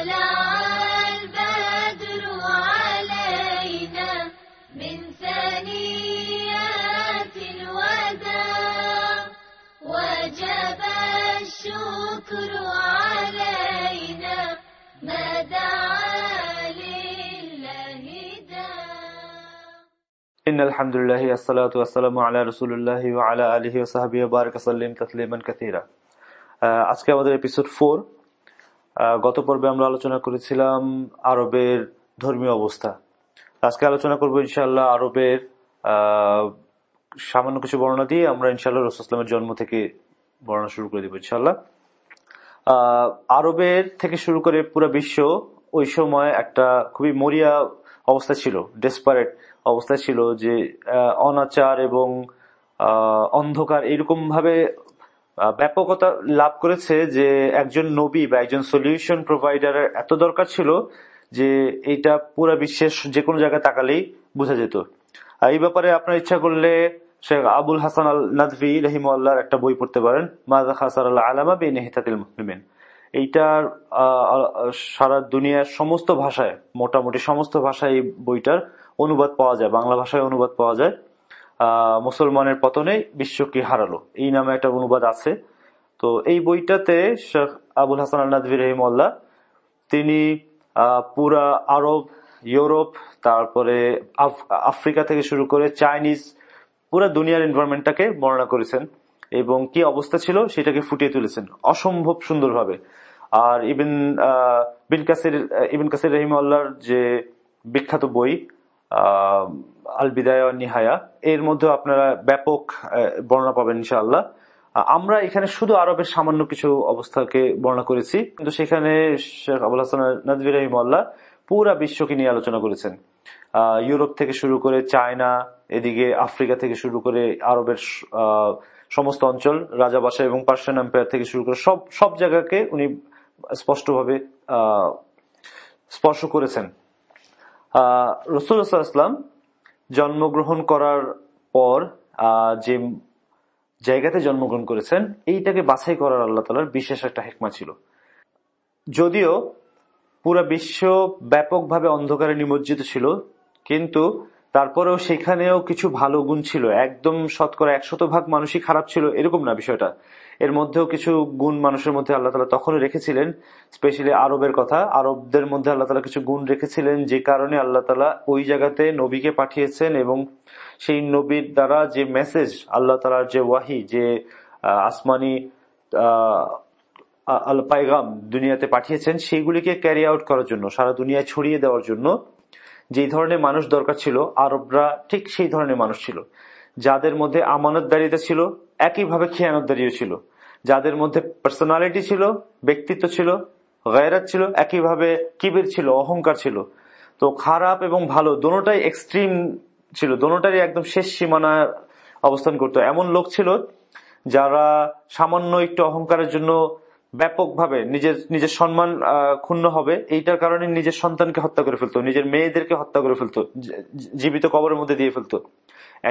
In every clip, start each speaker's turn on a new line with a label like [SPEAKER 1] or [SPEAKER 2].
[SPEAKER 1] طلع البدر علينا من ثنيات الوداع وجب الشكر علينا ما دعا لله داع
[SPEAKER 2] إن الحمد لله الصلاة والسلام على رسول الله وعلى آله وصحبه وبارك وسلم تسليما كثيرا আহ, আজকে আমাদের episode four গত পর্বে আমরা আলোচনা করেছিলাম আরবের ধর্মীয় অবস্থা। আজকে আলোচনা করব ইনশাল্লাহ আরবের সামান্য কিছু বর্ণনা দিয়ে আমরা ইনশাল্লাহ রসুলামের জন্ম থেকে বর্ণনা শুরু করে দেবো ইনশাল্লাহ আরবের থেকে শুরু করে পুরো বিশ্ব ওই সময় একটা খুবই মরিয়া অবস্থা ছিল ডেসপারেট অবস্থা ছিল যে অনাচার এবং অন্ধকার এরকম ভাবে ব্যাপকতা লাভ করেছে যে একজন নবী বা একজন সলিউশন প্রোভাইডারের এত দরকার ছিল যে এটা পুরা বিশ্বের যে কোনো জায়গায় তাকালেই বোঝা যেত। আর এই ব্যাপারে আপনার ইচ্ছা করলে শেখ আবুল হাসান আল নাদভি রহিমাল্লাহর একটা বই পড়তে পারেন মাজা হাসান আল্লাহ আলামা বে নেহিতাতিল মুসলিমিন এইটার সারা দুনিয়ার সমস্ত ভাষায়, মোটামুটি সমস্ত ভাষায় এই বইটার অনুবাদ পাওয়া যায়, বাংলা ভাষায় অনুবাদ পাওয়া যায়। মুসলমানের পতনে বিশ্বকে হারালো। এই নামে একটা অনুবাদ আছে। তো এই বইটাতে শেখ আবুল হাসান আল নাদভি রহিমাল্লাহ তিনি পুরা আরব, ইউরোপ, তারপরে আফ- আফ্রিকা থেকে শুরু করে চাইনিজ, পুরো দুনিয়ার এনভায়রনমেন্টটাকে বর্ণনা করেছেন এবং কি অবস্থা ছিল সেটাকে ফুটিয়ে তুলেছেন অসম্ভব সুন্দরভাবে। আর ইবিন বিন কাসির ইবিন কাসির রহিমাল্লাহর যে বিখ্যাত বই আল বিদায় নিহায়া। এর মধ্যে আপনারা ব্যাপক বর্ণনা পাবেন ইনশাআল্লাহ। আমরা এখানে শুধু আরবের সামান্য কিছু অবস্থাকে বর্ণনা করেছি, কিন্তু সেখানে শেখ আবুল হাসান নদী রহিমাল্লাহ পুরা বিশ্বকে নিয়ে আলোচনা করেছেন। ইউরোপ থেকে শুরু করে চায়না, এদিকে আফ্রিকা থেকে শুরু করে আরবের সমস্ত অঞ্চল রাজাবাসা এবং পার্সিয়ান এম্পায়ার থেকে শুরু করে সব সব জায়গাকে উনি স্পষ্টভাবে স্পর্শ করেছেন। রসুল্লাহাম জন্মগ্রহণ করার পর যে জায়গাতে জন্মগ্রহণ করেছেন, এইটাকে বাছাই করার আল্লাহ তালার বিশেষ একটা হেকমা ছিল। যদিও পুরা বিশ্ব ব্যাপকভাবে অন্ধকারে নিমজ্জিত ছিল, কিন্তু তারপরেও সেখানেও কিছু ভালো গুণ ছিল। একদম শতকরা একশত ভাগ মানুষই খারাপ ছিল, এরকম না বিষয়টা। এর মধ্যেও কিছু গুণ মানুষের মধ্যে আল্লাহ তালা তখনও রেখেছিলেন স্পেশালি আরবের কথা। আরবদের মধ্যে আল্লাহ তালা কিছু গুণ রেখেছিলেন, যে কারণে আল্লাহ তালা ওই জায়গাতে নবীকে পাঠিয়েছেন এবং সেই নবীর দ্বারা যে মেসেজ আল্লাহ তালার যে ওয়াহি, যে আসমানি আল পাইগাম দুনিয়াতে পাঠিয়েছেন সেগুলিকে ক্যারি আউট করার জন্য, সারা দুনিয়ায় ছড়িয়ে দেওয়ার জন্য যেই ধরনের মানুষ দরকার ছিল, আরবরা ঠিক সেই ধরনের মানুষ ছিল। যাদের মধ্যে আমানতদারিতা ছিল, একইভাবে খেয়ানতদারিও ছিল। যাদের মধ্যে পার্সোনালিটি ছিল, ব্যক্তিত্ব ছিল, গায়রাত ছিল, একইভাবে কিবির ছিল, অহংকার ছিল। তো খারাপ এবং ভালো দোনোটাই এক্সট্রিম ছিল দোনোটারই একদম শেষ সীমানায় অবস্থান করতো। এমন লোক ছিল যারা সামান্য একটু অহংকারের জন্য ব্যাপকভাবে নিজের নিজের সম্মান ক্ষুণ্ণ হবে। এইটার কারণে নিজের সন্তানকে হত্যা করে ফেলতো, নিজের মেয়েদেরকে হত্যা করে ফেলতো জীবিত কবরের মধ্যে দিয়ে ফেলতো।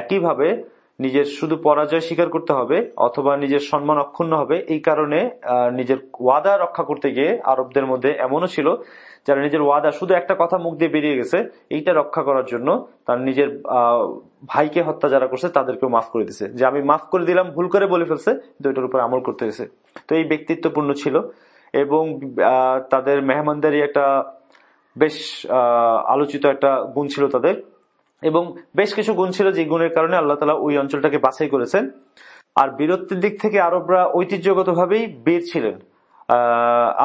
[SPEAKER 2] একইভাবে নিজের শুধু পরাজয় স্বীকার করতে হবে অথবা নিজের সম্মান অক্ষুণ্ণ হবে, এই কারণে নিজের ওয়াদা রক্ষা করতে গিয়ে আরবদের মধ্যে এমনও ছিল যারা নিজের ওয়াদা, শুধু একটা কথা মুখ দিয়ে বেরিয়ে গেছে, এইটা রক্ষা করার জন্য তার নিজের ভাইকে হত্যা যারা করছে, তাদেরকেও মাফ করে দিছে। যে আমি মাফ করে দিলাম, ভুল করে বলে ফেলছে, কিন্তু উপর আমল করতে গেছে। তো এই ব্যক্তিত্বপূর্ণ ছিল এবং তাদের মেহমানদারি একটা বেশ আলোচিত একটা গুণ ছিল তাদের। এবং বেশ কিছু গুণ ছিল যে গুণের কারণে আল্লাহ তালা ওই অঞ্চলটাকে বাছাই করেছেন। আর বীরত্বের দিক থেকে আরবরা ঐতিহ্যগতভাবেই বীর ছিলেন।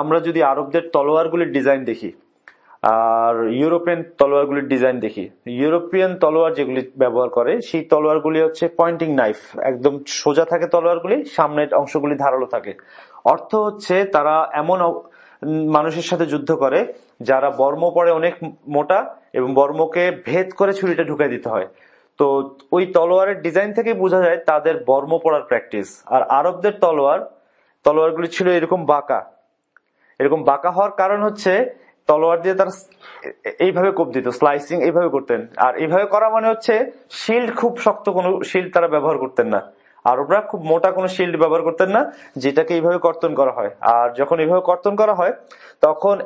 [SPEAKER 2] আমরা যদি আরবদের তলোয়ারগুলির ডিজাইন দেখি, আর ইউরোপিয়ান তলোয়ারগুলির ডিজাইন দেখি, ইউরোপিয়ান তলোয়ার যেগুলি ব্যবহার করে, সেই তলোয়ারগুলি হচ্ছে পয়েন্টিং নাইফ একদম সোজা থাকে তলোয়ারগুলি, সামনের অংশগুলি ধারালো থাকে। অর্থ হচ্ছে তারা এমন মানুষের সাথে যুদ্ধ করে, যারা বর্ম পরে অনেক মোটা এবং বর্মকে ভেদ করে ছুরিটা ঢুকে দিতে হয়। তো ওই তলোয়ারের ডিজাইন থেকে বোঝা যায় তাদের বর্ম পড়ার প্র্যাকটিস আর আরবদের তলোয়ার তলোয়ারগুলি ছিল এরকম বাঁকা। এরকম বাঁকা হওয়ার কারণ হচ্ছে তলোয়ার দিয়ে তারা এইভাবে কোপ দিত, স্লাইসিং এইভাবে করতেন। আর এইভাবে করা মানে হচ্ছে শিল্ড খুব শক্ত কোনো শিল্ড তারা ব্যবহার করতেন না। আরবরা খুব মোটা কোনো শিল্ড ব্যবহার করতেন না, যেটাকে এইভাবে কর্তন করা হয়। আর যখন এইভাবে কর্তন করা হয়, তখন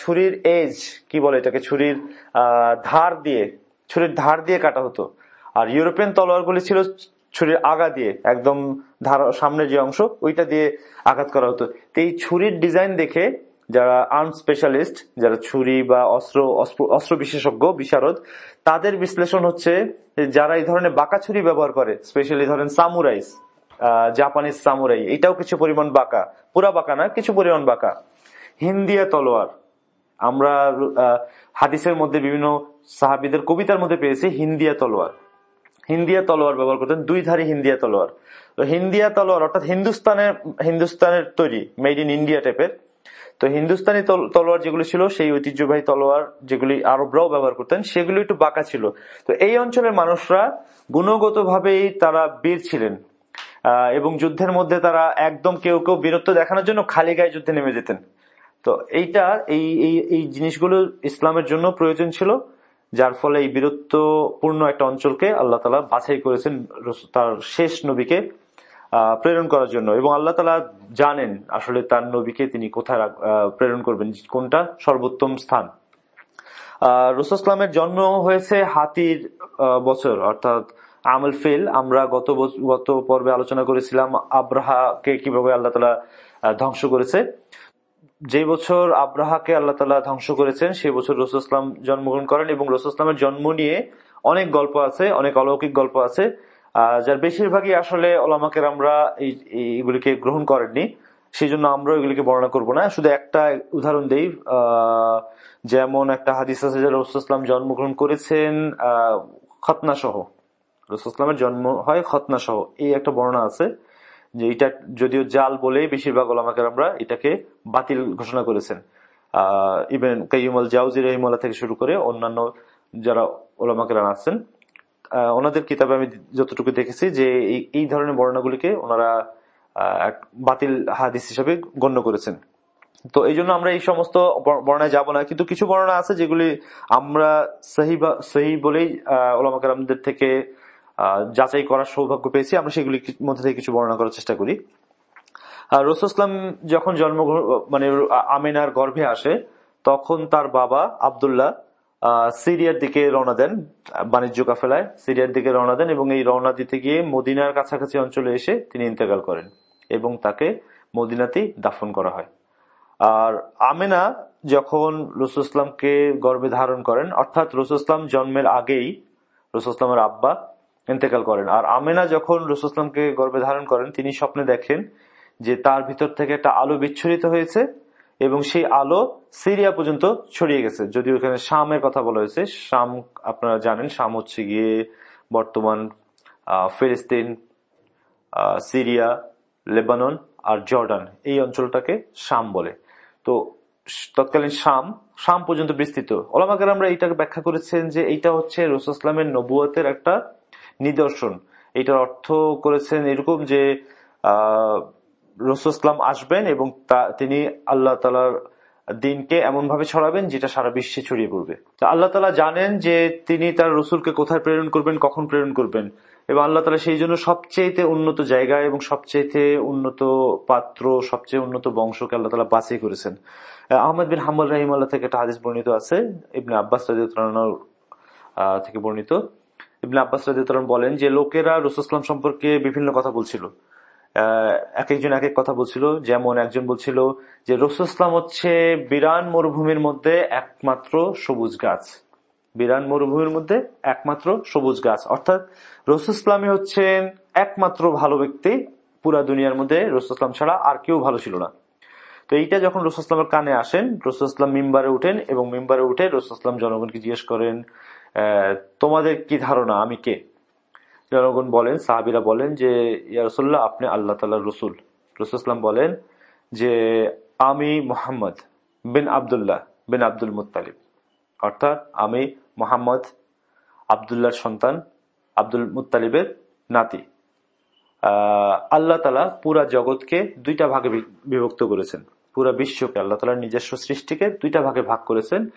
[SPEAKER 2] ছুরির এজ কি বলে এটাকে? ছুরির ধার দিয়ে, ছুরির ধার দিয়ে কাটা হতো। আর ইউরোপিয়ান তলোয়ারগুলি ছিল ছুরির আগা দিয়ে, একদম ধার সামনের যে অংশ, ওইটা দিয়ে আঘাত করা হতো। তো এই ছুরির ডিজাইন দেখে যারা আর্ম স্পেশালিস্ট, যারা ছুরি বা অস্ত্র- অস্ত্র বিশেষজ্ঞ, বিশারদ, তাদের বিশ্লেষণ হচ্ছে যারা এই ধরনের বাঁকা ছুরি ব্যবহার করে, স্পেশালি ধরেন সামুরাইস জাপানিজ সামুরাই, এটাও কিছু পরিমাণ বাঁকা। পুরা বাঁকা না, কিছু পরিমাণ বাঁকা। হিন্দিয়া তলোয়ার। আমরা হাদিসের মধ্যে বিভিন্ন সাহাবিদের কবিতার মধ্যে পেয়েছি হিন্দিয়া তলোয়ার। হিন্দিয়া তলোয়ার ব্যবহার করতেন, দুই ধারে হিন্দিয়া তলোয়ার। তো হিন্দিয়া তলোয়ার, অর্থাৎ হিন্দুস্তানের হিন্দুস্তানের তৈরি মেড ইন ইন্ডিয়া টাইপের তো হিন্দুস্তানি তল- তলোয়ার যেগুলো ছিল, সেই ঐতিহ্যবাহী তলোয়ার যেগুলি আরবরাও ব্যবহার করতেন, সেগুলি একটু বাঁকা ছিল। তো এই অঞ্চলের মানুষরা গুণগতভাবেই তারা বীর ছিলেন। এবং যুদ্ধের মধ্যে তারা একদম কেউ কেউ বীরত্ব দেখানোর জন্য খালি গায়ে যুদ্ধে নেমে যেতেন। তো এইটা, এই এই এই জিনিসগুলো ইসলামের জন্য প্রয়োজন ছিল। যার ফলে এই বীরত্বপূর্ণ একটা অঞ্চলকে আল্লাহ তালা বাছাই করেছেন তার শেষ নবীকে প্রেরণ করার জন্য। এবং আল্লাহ তালা জানেন আসলে তার নবীকে তিনি কোথায় প্রেরণ করবেন, কোনটা সর্বোত্তম স্থান। রসুসলামের জন্ম হয়েছে হাতির বছর, অর্থাৎ আমল ফেল। আমরা গত গত পর্বে আলোচনা করেছিলাম আব্রাহাকে কীভাবে আল্লাহ তালা ধ্বংস করেছে। যে বছর আব্রাহাকে আল্লাহ তালা ধ্বংস করেছেন সেই বছর রসুলাম জন্মগ্রহণ করেন এবং রসুলামের জন্ম নিয়ে অনেক গল্প আছে অনেক অলৌকিক গল্প আছে যার বেশিরভাগই আসলে ওলামাকের আমরা এইগুলিকে গ্রহণ করেননি। সেই জন্য আমরা এগুলিকে বর্ণনা করব না। শুধু একটা উদাহরণ দেই যেমন একটা হাদিস আছে যে রসুলাম জন্মগ্রহণ করেছেন আহ, খতনা সহ রসুলামের জন্ম হয় খতনা সহ এই একটা বর্ণনা আছে। যে এটা যদিও জাল বলেই বেশিরভাগ ওলামাকের আমরা এটাকে বাতিল ঘোষণা করেছেন। ইবেন কাইমুল জাউজি রহিমুল্লাহ থেকে শুরু করে অন্যান্য যারা ওলামাকেরা আছেন ওনাদের কিতাবে আমি যতটুকু দেখেছি যে এই ধরনের বর্ণনাগুলিকে ওনারা বাতিল হাদিস হিসেবে গণ্য করেছেন। তো এই জন্য আমরা এই সমস্ত বর্ণায় যাব না। কিন্তু কিছু বর্ণনা আছে যেগুলি আমরা সহি সহি বলেই ওলামাকার থেকে যাচাই করার সৌভাগ্য পেয়েছি। আমরা সেগুলি মধ্যে থেকে কিছু বর্ণনা করার চেষ্টা করি। রসুলাম যখন জন্মগ্রহণ মানে আমিনার গর্ভে আসে, তখন তার বাবা আবদুল্লাহ সিরিয়ার দিকে রওনা দেন, বাণিজ্য কাফেলায় সিরিয়ার দিকে রওনা দেন এবং এই রওনা দিতে গিয়ে মদিনার কাছাকাছি অঞ্চলে এসে তিনি ইন্তেকাল করেন এবং তাকে মদিনাতেই দাফন করা হয়। আর আমেনা যখন রসুলামকে গর্ভে ধারণ করেন, অর্থাৎ রসুলাম জন্মের আগেই রসুলামের আব্বা ইন্তেকাল করেন। আর আমেনা যখন রসুলামকে গর্ভে ধারণ করেন, তিনি স্বপ্নে দেখেন যে তার ভিতর থেকে একটা আলো বিচ্ছুরিত হয়েছে এবং সেই আলো সিরিয়া পর্যন্ত ছড়িয়ে গেছে। যদিও এখানে শামের কথা বলা হয়েছে। শাম, আপনারা জানেন, শাম হচ্ছে গিয়ে বর্তমান ফিলিস্তিন সিরিয়া, লেবানন আর জর্ডান। এই অঞ্চলটাকে শাম বলে। তো তৎকালীন শাম শাম পর্যন্ত বিস্তৃত। ওলামাকে আমরা এইটাকে ব্যাখ্যা করেছেন যে এইটা হচ্ছে রসুলামের নবুয়তের একটা নিদর্শন। এটার অর্থ করেছেন এরকম যে রসুলাম আসবেন এবং তিনি আল্লাহ তালার দিনকে এমন ভাবে ছড়াবেন যেটা সারা বিশ্বে ছড়িয়ে পড়বে। আল্লাহ তালা জানেন যে তিনি তার রসুলকে কোথায় প্রেরণ করবেন কখন প্রেরণ করবেন এবং আল্লাহ তালা সেই জন্য সবচেয়ে উন্নত জায়গা এবং সবচেয়ে উন্নত পাত্র সবচেয়ে উন্নত বংশকে আল্লাহ তালা বাছাই করেছেন। আহ, আহমদ বিন হাম্মদ রাহিম আল্লাহ থেকে একটা হাদিস বর্ণিত আছে ইবনে আব্বাস থেকে বর্ণিত। ইবনে আব্বাস রাদিয়াল্লাহু বলেন যে লোকেরা রসুলাম সম্পর্কে বিভিন্ন কথা বলছিল। এক একজন এক এক কথা বলছিল। যেমন একজন বলছিল যে রসুলাম হচ্ছে বিরান মরুভূমির মধ্যে একমাত্র সবুজ গাছ। বিরান মরুভূমির মধ্যে একমাত্র সবুজ গাছ। অর্থাৎ রসুলামই হচ্ছেন একমাত্র ভালো ব্যক্তি। পুরা দুনিয়ার মধ্যে রসুলাম ছাড়া আর কেউ ভালো ছিল না। তো এইটা যখন রসুলামের কানে আসেন রসুলাম মিম্বারে উঠেন এবং মিম্বারে উঠে রসুলাম জনগণকে জিজ্ঞেস করেন তোমাদের কি ধারণা? আমি কে? জনগণ বলেন, সাহাবিরা বলেন যে, ইয়া রসুল্লাহ আপনি আল্লাহ তাল্লাহ রসুল। রসুলাম বলেন যে, আমি মোহাম্মদ বিন আবদুল্লাহ বিন আব্দুল মুতালিব অর্থাৎ আমি মোহাম্মদ আবদুল্লাহর সন্তান, আব্দুল মুতালিবের নাতি। আল্লাহ তালা পুরা জগৎকে দুইটা ভাগে বিভক্ত করেছেন। পুরা বিশ্বকে আল্লাহ তালার নিজস্ব সৃষ্টিকে দুইটা ভাগে ভাগ করেছেন।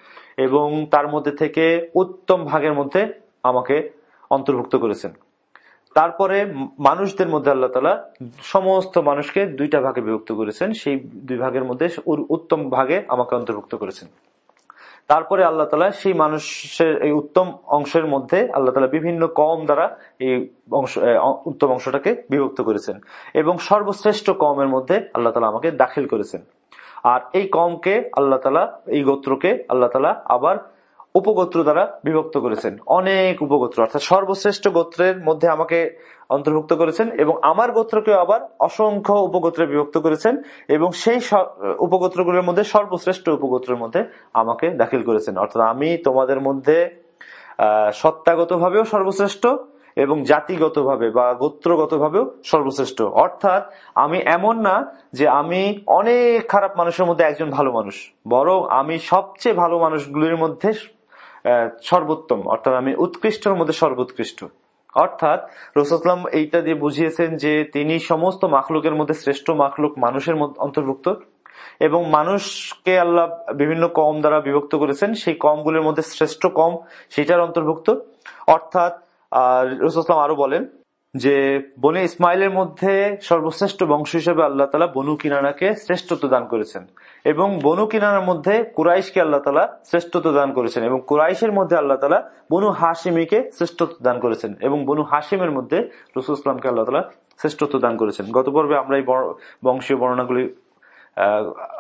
[SPEAKER 2] এবং তার মধ্যে থেকে উত্তম ভাগের মধ্যে আমাকে অন্তর্ভুক্ত করেছেন। তারপরে মানুষদের মধ্যে আল্লাহ তালা সমস্ত মানুষকে দুইটা ভাগে বিভক্ত করেছেন। সেই দুই ভাগের মধ্যে উত্তম ভাগে আমাকে অন্তর্ভুক্ত করেছেন। তারপরে আল্লাহ তালা সেই মানুষের এই উত্তম অংশের মধ্যে আল্লাহ তালা বিভিন্ন কম দ্বারা এই অংশ উত্তম অংশটাকে বিভক্ত করেছেন এবং সর্বশ্রেষ্ঠ কমের মধ্যে আল্লাহ তালা আমাকে দাখিল করেছেন। আর এই কমকে আল্লাহ তালা এই গোত্রকে আল্লাহ তালা আবার উপগোত্র দ্বারা বিভক্ত করেছেন। অনেক উপগোত্র, অর্থাৎ সর্বশ্রেষ্ঠ গোত্রের মধ্যে আমাকে অন্তর্ভুক্ত করেছেন এবং আমার গোত্রকে আবার অসংখ্য উপগোত্রে বিভক্ত করেছেন এবং সেই উপগোত্রগুলোর মধ্যে সর্বশ্রেষ্ঠ উপগোত্রের মধ্যে আমাকে দাখিল করেছেন। অর্থাৎ আমি তোমাদের মধ্যে, আহ সত্তাগত ভাবেও সর্বশ্রেষ্ঠ এবং জাতিগতভাবে বা গোত্রগতভাবেও সর্বশ্রেষ্ঠ। অর্থাৎ আমি এমন না যে আমি অনেক খারাপ মানুষের মধ্যে একজন ভালো মানুষ। বরং আমি সবচেয়ে ভালো মানুষগুলির মধ্যে সর্বোত্তম। অর্থাৎ আমি উৎকৃষ্টর মধ্যে সর্বোৎকৃষ্ট। অর্থাৎ রসুলাম এইটা দিয়ে বুঝিয়েছেন যে তিনি সমস্ত মাখলুকের মধ্যে শ্রেষ্ঠ মাখলুক মানুষের অন্তর্ভুক্ত। এবং মানুষকে আল্লাহ বিভিন্ন কম দ্বারা বিভক্ত করেছেন। সেই কমগুলির মধ্যে শ্রেষ্ঠ কম সেটার অন্তর্ভুক্ত। অর্থাৎ রসুলাম আরও বলেন যে, বনে ইসমাইলের মধ্যে সর্বশ্রেষ্ঠ বংশ হিসেবে আল্লাহ তালা বনু কিনানাকে শ্রেষ্ঠত্ব দান করেছেন। এবং বনু কিনানার মধ্যে কুরাইশকে আল্লাহ তালা শ্রেষ্ঠত্ব দান করেছেন এবং কুরাইশের মধ্যে আল্লাহ তালা বনু হাসিমিকে শ্রেষ্ঠত্ব দান করেছেন এবং বনু হাসিমের মধ্যে রসুল ইসলামকে আল্লাহ তালা শ্রেষ্ঠত্ব দান করেছেন। গত পর্বে আমরা এই বংশীয় বর্ণনাগুলি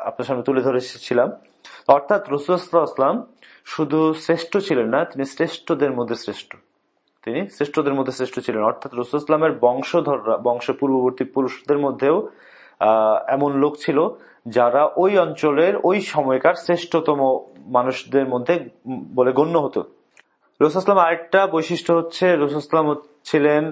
[SPEAKER 2] আপনার সামনে তুলে ধরেছিলাম। অর্থাৎ রসুল ইসলাম শুধু শ্রেষ্ঠ ছিলেন না, তিনি শ্রেষ্ঠদের মধ্যে শ্রেষ্ঠ। তিনি শ্রেষ্ঠদের মধ্যে শ্রেষ্ঠ ছিলেন। অর্থাৎ রসুল ইসলামের বংশধররা, বংশ পূর্ববর্তী পুরুষদের মধ্যেও এমন লোক ছিল যারা ওই অঞ্চলের ওই সময়কার শ্রেষ্ঠতম মানুষদের মধ্যে বলে গণ্য হতো। রসুলাম আরেকটা বৈশিষ্ট্য হচ্ছে রসুলাম ছিলেন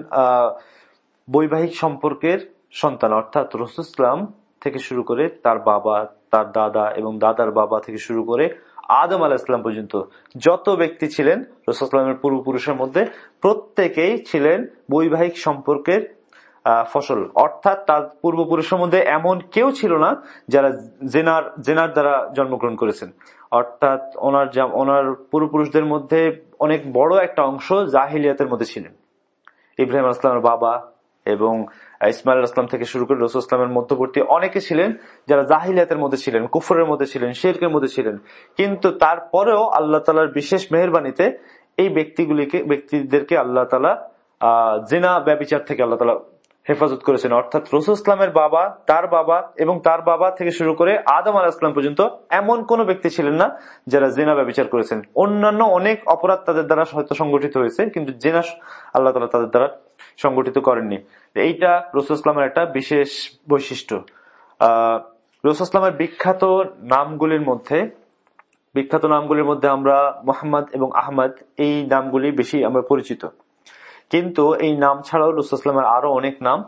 [SPEAKER 2] বৈবাহিক সম্পর্কের সন্তান। অর্থাৎ রসুলাম থেকে শুরু করে তার বাবা, তার দাদা এবং দাদার বাবা থেকে শুরু করে আদম আলাহ ইসলাম পর্যন্ত যত ব্যক্তি ছিলেন রসুলামের পূর্বপুরুষের মধ্যে প্রত্যেকেই ছিলেন বৈবাহিক সম্পর্কের ফসল। অর্থাৎ তার পূর্বপুরুষের মধ্যে এমন কেউ ছিল না যারা জেনার জেনার দ্বারা জন্মগ্রহণ করেছেন। অর্থাৎ ওনার ওনার পূর্বপুরুষদের মধ্যে অনেক বড় একটা অংশ জাহিলিয়াতের মধ্যে ছিলেন। ইব্রাহিম আসলামের বাবা এবং ইসমাইল আসলাম থেকে শুরু করে রসুল ইসলামের মধ্যবর্তী অনেকে ছিলেন যারা জাহিলিয়াতের মধ্যে ছিলেন, কুফরের মধ্যে ছিলেন, শেরকের মধ্যে ছিলেন। কিন্তু তারপরেও আল্লাহ তালার বিশেষ মেহরবানিতে এই ব্যক্তিগুলিকে, ব্যক্তিদেরকে আল্লাহ তালা আহ, জেনা, ব্যবচার থেকে আল্লাহ তালা হেফাজত করেছেন। অর্থাৎ রসুল ইসলামের বাবা, তার বাবা এবং তার বাবা থেকে শুরু করে আদম আল ইসলাম পর্যন্ত এমন কোন ব্যক্তি ছিলেন না যারা জেনা ব্যবচার করেছেন। অন্যান্য অনেক অপরাধ তাদের দ্বারা হয়তো সংগঠিত হয়েছে, কিন্তু জেনা আল্লাহ তালা তাদের দ্বারা সংগঠিত করেননি। এইটা রসুল ইসলামের একটা বিশেষ বৈশিষ্ট্য। আহ, রসুল ইসলামের বিখ্যাত নামগুলির মধ্যে, বিখ্যাত নামগুলির মধ্যে আমরা মোহাম্মদ এবং আহমদ, এই নামগুলি বেশি আমরা পরিচিত। কিন্তু এই নাম ছাড়াও রসুলামের আরও অনেক নাম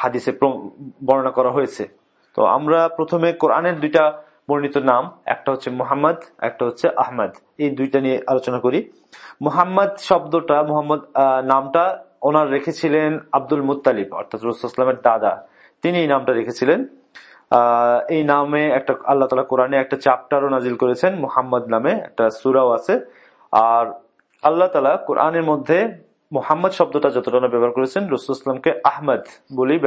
[SPEAKER 2] হাদিসে বর্ণনা করা হয়েছে। তো আমরা প্রথমে কোরআনের দুইটা বর্ণিত নাম, একটা হচ্ছে মোহাম্মদ, একটা হচ্ছে আহমদ। এই দুইটা নিয়ে আলোচনা করি। মোহাম্মদ শব্দটা, মোহাম্মদ নামটা ওনার রেখেছিলেন আব্দুল মুতালিব অর্থাৎ রসুলামের দাদা। তিনি এই নামটা রেখেছিলেন। এই নামে একটা, আল্লাহ তালা কোরআনে একটা চাপ্টারও নাজিল করেছেন, মোহাম্মদ নামে একটা সুরাও আছে। আর আল্লাহ তালা কোরআনের মধ্যে মোহাম্মদ শব্দটা যতটা ব্যবহার করেছেন রসুলামকে আহমদ বলেই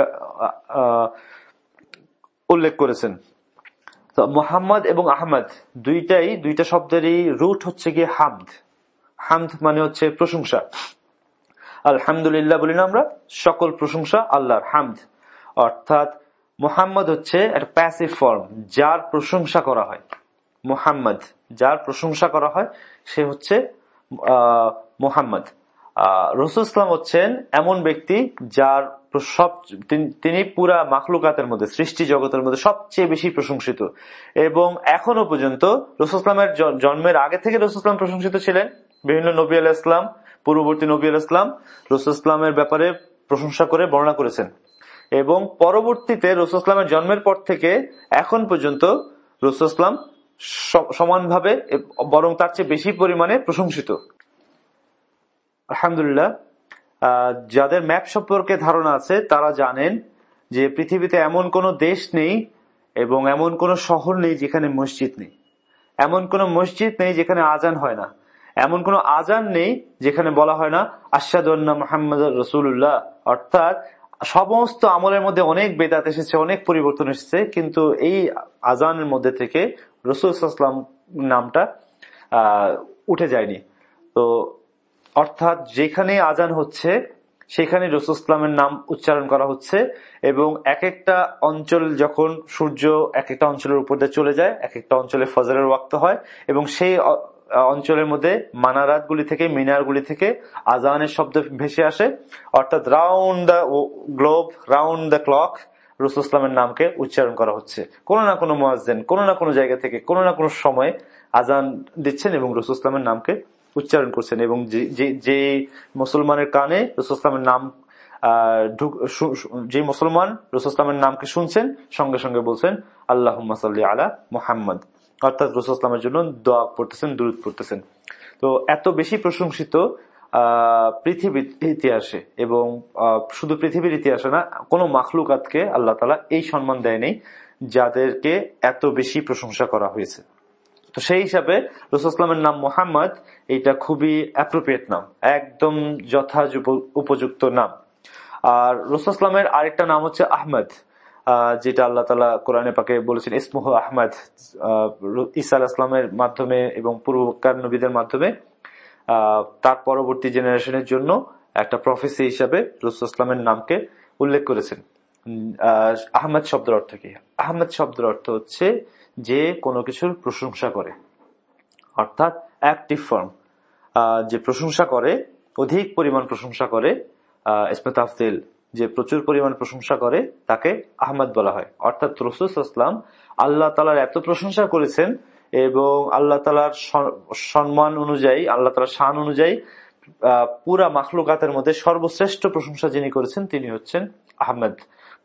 [SPEAKER 2] উল্লেখ করেছেন। তো মোহাম্মদ এবং আহমদ দুইটাই, দুইটা শব্দেরই রুট হচ্ছে গিয়ে হামদ। হামদ মানে হচ্ছে প্রশংসা। আলহামদুলিল্লাহ বলি না আমরা, সকল প্রশংসা আল্লাহর হামদ। অর্থাৎ মোহাম্মদ হচ্ছে একটা প্যাসিভ ফর্ম যার প্রশংসা করা হয়। মোহাম্মদ, যার প্রশংসা করা হয়, সে হচ্ছে মোহাম্মদ। রসুল ইসলাম হচ্ছেন এমন ব্যক্তি যার সব তিনি পুরা মাখলুকাতের মধ্যে, সৃষ্টি জগতের মধ্যে সবচেয়ে বেশি প্রশংসিত। এবং এখনও পর্যন্ত রসুল ইসলামের জন্মের আগে থেকে রসুল ইসলাম প্রশংসিত ছিলেন। বিভিন্ন নবী আল ইসলাম পূর্ববর্তী নবী আল ইসলাম রসুল ইসলামের ব্যাপারে প্রশংসা করে বর্ণনা করেছেন। এবং পরবর্তীতে রসুল ইসলামের জন্মের পর থেকে এখন পর্যন্ত রসুল ইসলাম সমানভাবে বরং তার চেয়ে বেশি পরিমাণে প্রশংসিত। আলহামদুলিল্লাহ যাদের ম্যাপ সম্পর্কে ধারণা আছে, তারা জানেন যে পৃথিবীতে এমন কোন দেশ নেই এবং এমন কোন শহর নেই যেখানে মসজিদ নেই। এমন কোন মসজিদ নেই যেখানে আজান হয় না। এমন কোন আজান নেই যেখানে বলা হয় না আশাদুল্লাহ মোহাম্মদ রসুল্লাহ অর্থাৎ সমস্ত আমলের মধ্যে অনেক বেদাত এসেছে, অনেক পরিবর্তন এসেছে, কিন্তু এই আজানের মধ্যে থেকে রসুলাম নামটা উঠে যায়নি। তো অর্থাৎ যেখানে আজান হচ্ছে, সেখানে রসুল ইসলামের নাম উচ্চারণ করা হচ্ছে এবং এক একটা অঞ্চল যখন সূর্য এক একটা অঞ্চলের উপর দিয়ে চলে যায় এক একটা অঞ্চলে ফজরের ওয়াক্ত হয় এবং সেই অঞ্চলের মধ্যে মানারাতগুলি থেকে, মিনারগুলি থেকে আজানের শব্দ ভেসে আসে। অর্থাৎ round the globe round the clock রসুল ইসলামের নামকে উচ্চারণ করা হচ্ছে। কোনো না কোনো মোয়াজেন কোনো না কোনো জায়গা থেকে, কোনো না কোনো সময় আজান দিচ্ছেন এবং রসুল ইসলামের নামকে উচ্চারণ করছেন এবং যে মুসলমানের কানে রসুলামের নাম যে মুসলমান রসুলামের নামকে শুনছেন, সঙ্গে সঙ্গে বলছেন আল্লাহ আলা মোহাম্মদ। অর্থাৎ রসুলামের জন্য দোয়া পড়তেছেন দূরত পড়তেছেন। তো এত বেশি প্রশংসিত পৃথিবীর ইতিহাসে এবং শুধু পৃথিবীর ইতিহাসে না, কোনো মাখলুকাতকে আল্লাহ তালা এই সম্মান দেয়নি, যাদেরকে এত বেশি প্রশংসা করা হয়েছে। তো সেই হিসাবে রসুলামের নাম মোহাম্মদ, এটা খুবই অ্যাপ্রোপ্রিয়েট নাম, একদম যথায উপযুক্ত নাম। আর রসুলামের আরেকটা নাম হচ্ছে আহমদ যেটা আল্লাহ তালা কোরআনে পাকে বলেছেন, ইসমুহ আহমদ ইসা ইসলামের মাধ্যমে এবং পূর্বকার নবীদের মাধ্যমে তার পরবর্তী জেনারেশনের জন্য একটা প্রফেসি হিসাবে রসুলামের নামকে উল্লেখ করেছেন। আহমদ শব্দের অর্থ কি? আহমদ শব্দের অর্থ হচ্ছে যে কোনো কিছুর প্রশংসা করে। অর্থাৎ অ্যাক্টিভ ফর্ম যে প্রশংসা করে, অধিক পরিমাণ প্রশংসা করে ইসমাত আফদিল যে প্রচুর পরিমাণ প্রশংসা করে, তাকে আহমদ বলা হয়। অর্থাৎ রসুলাম আল্লাহ তালার এত প্রশংসা করেছেন এবং আল্লাহ তালার সম্মান অনুযায়ী, আল্লাহ তালার শান অনুযায়ী পুরা মাখলুকাতের মধ্যে সর্বশ্রেষ্ঠ প্রশংসা যিনি করেছেন, তিনি হচ্ছেন আহমেদ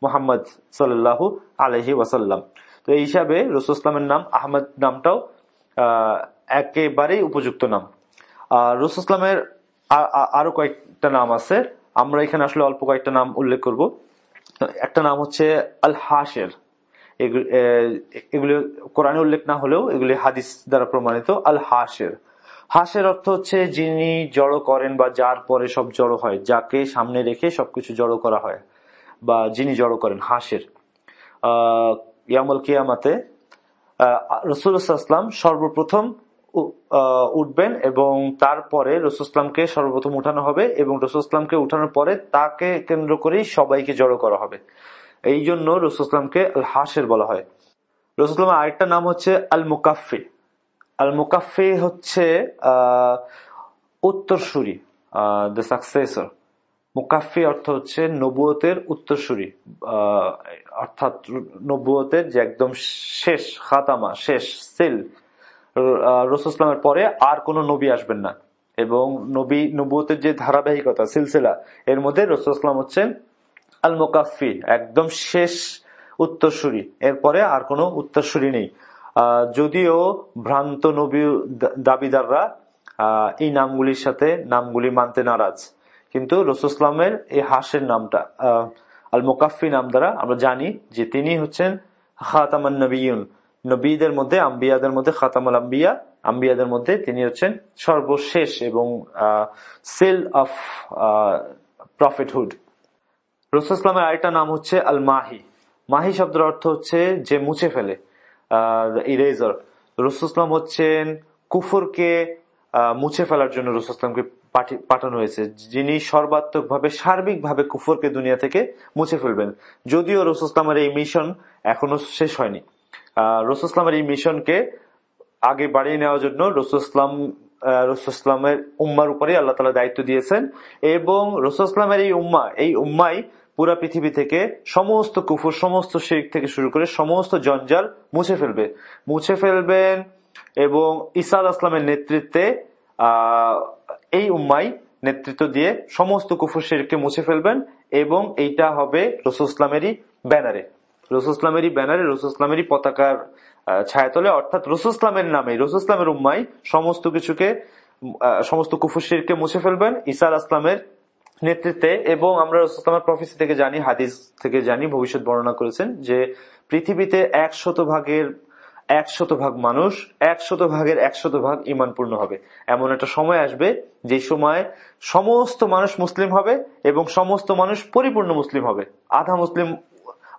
[SPEAKER 2] মোহাম্মদ সাল্লাহ আলহি ওয়াসাল্লাম। তো এই হিসাবে রসুলামের নাম, আহমদ নামটাও একেবারেই উপযুক্ত নাম। আর রসুলামের আরও কয়েকটা নাম আছে। আমরা এখানে আসলে অল্প কয়েকটা নাম উল্লেখ করব। একটা নাম হচ্ছে আল হাসের এগুলি কোরআনে উল্লেখ না হলেও এগুলি হাদিস দ্বারা প্রমাণিত। আল হাসের হাসের অর্থ হচ্ছে যিনি জড়ো করেন বা যার পরে সব জড়ো হয়, যাকে সামনে রেখে সবকিছু জড়ো করা হয় বা যিনি জড়ো করেন হাসের ইয়ামুল কিয়ামাতে রসুলাম সর্বপ্রথম উঠবেন এবং তারপরে রসুলামকে সর্বপ্রথম উঠানো হবে এবং রসুলামকে উঠানোর পরে তাকে কেন্দ্র করেই সবাইকে জড়ো করা হবে। এই জন্য রসুলামকে আল হাসের বলা হয়। রসুলামের আরেকটা নাম হচ্ছে আল মুকাফি আল মুকাফি হচ্ছে উত্তরসূরি দ্য সাকসেসর মুকাফি অর্থ হচ্ছে নবুয়তের উত্তরসূরি অর্থাৎ নবুয়তের যে একদম শেষ খাতামা, শেষ সিল রসুলামের পরে আর কোনো নবী আসবেন না। এবং নবী, নবুয়তের যে ধারাবাহিকতা, সিলসিলা, এর মধ্যে রসুলাম হচ্ছেন আল মোকাফি একদম শেষ উত্তরসূরি। এরপরে আর কোনো উত্তরসূরি নেই। যদিও ভ্রান্ত নবী দাবিদাররা এই নামগুলির সাথে নামগুলি মানতে নারাজ। কিন্তু রসুলামের এই হাসের নামটা আল মোকাফি নাম দ্বারা আমরা জানি যে তিনি হচ্ছেন খাতামান নবীন নবীদের মধ্যে, আম্বিয়াদের মধ্যে, খাতামাল আম্বিয়া, আম্বিয়াদের মধ্যে তিনি হচ্ছেন সর্বশেষ এবং সেল অফ প্রফিটহুড রসুলামের আরেকটা নাম হচ্ছে আল মাহি মাহি শব্দের অর্থ হচ্ছে যে মুছে ফেলে ইরেজার রসুলাম হচ্ছেন কুফুরকে মুছে ফেলার জন্য রসুলামকে পাঠানো হয়েছে, যিনি সর্বাত্মক ভাবে সার্বিক ভাবে কুফরকে দুনিয়া থেকে মুছে ফেলবেন। যদিও রসুলামের এই মিশন এখনও শেষ হয়নি। রসুলামের এই মিশনকে আগে বাড়িয়ে নেওয়ার জন্য রসুলাম রসুলামের উম্মার উপরে আল্লাহ তালা দায়িত্ব দিয়েছেন এবং রসুলামের এই উম্মা, এই উম্মাই পুরা পৃথিবী থেকে সমস্ত কুফুর, সমস্ত শেখ থেকে শুরু করে সমস্ত জঞ্জাল মুছে ফেলবে। মুছে ফেলবেন এবং ইসা আসলামের নেতৃত্বে এই উম্মাই নেতৃত্ব দিয়ে সমস্ত কুফুর শেরকে মুছে ফেলবেন এবং এইটা হবে রসুলামেরই ব্যানারে। রসুলামেরই ব্যানারে রসুলামেরই পতাকার ছায়াতলে, অর্থাৎ রসুলামের নামে রসুলামের উম্মাই সমস্ত কিছুকে সমস্ত কুফুর শেরকে মুছে ফেলবেন ইসা আসলামের নেতৃত্বে এবং আমরা রসুলামের প্রফেসি থেকে জানি, হাদিস থেকে জানি, ভবিষ্যৎ বর্ণনা করেছেন যে পৃথিবীতে একশত ভাগের একশত ভাগ মানুষ, একশত ভাগের একশত ভাগ ইমানপূর্ণ হবে। এমন একটা সময় আসবে, যে সময় সমস্ত মানুষ মুসলিম হবে এবং সমস্ত মানুষ পরিপূর্ণ মুসলিম হবে। আধা মুসলিম,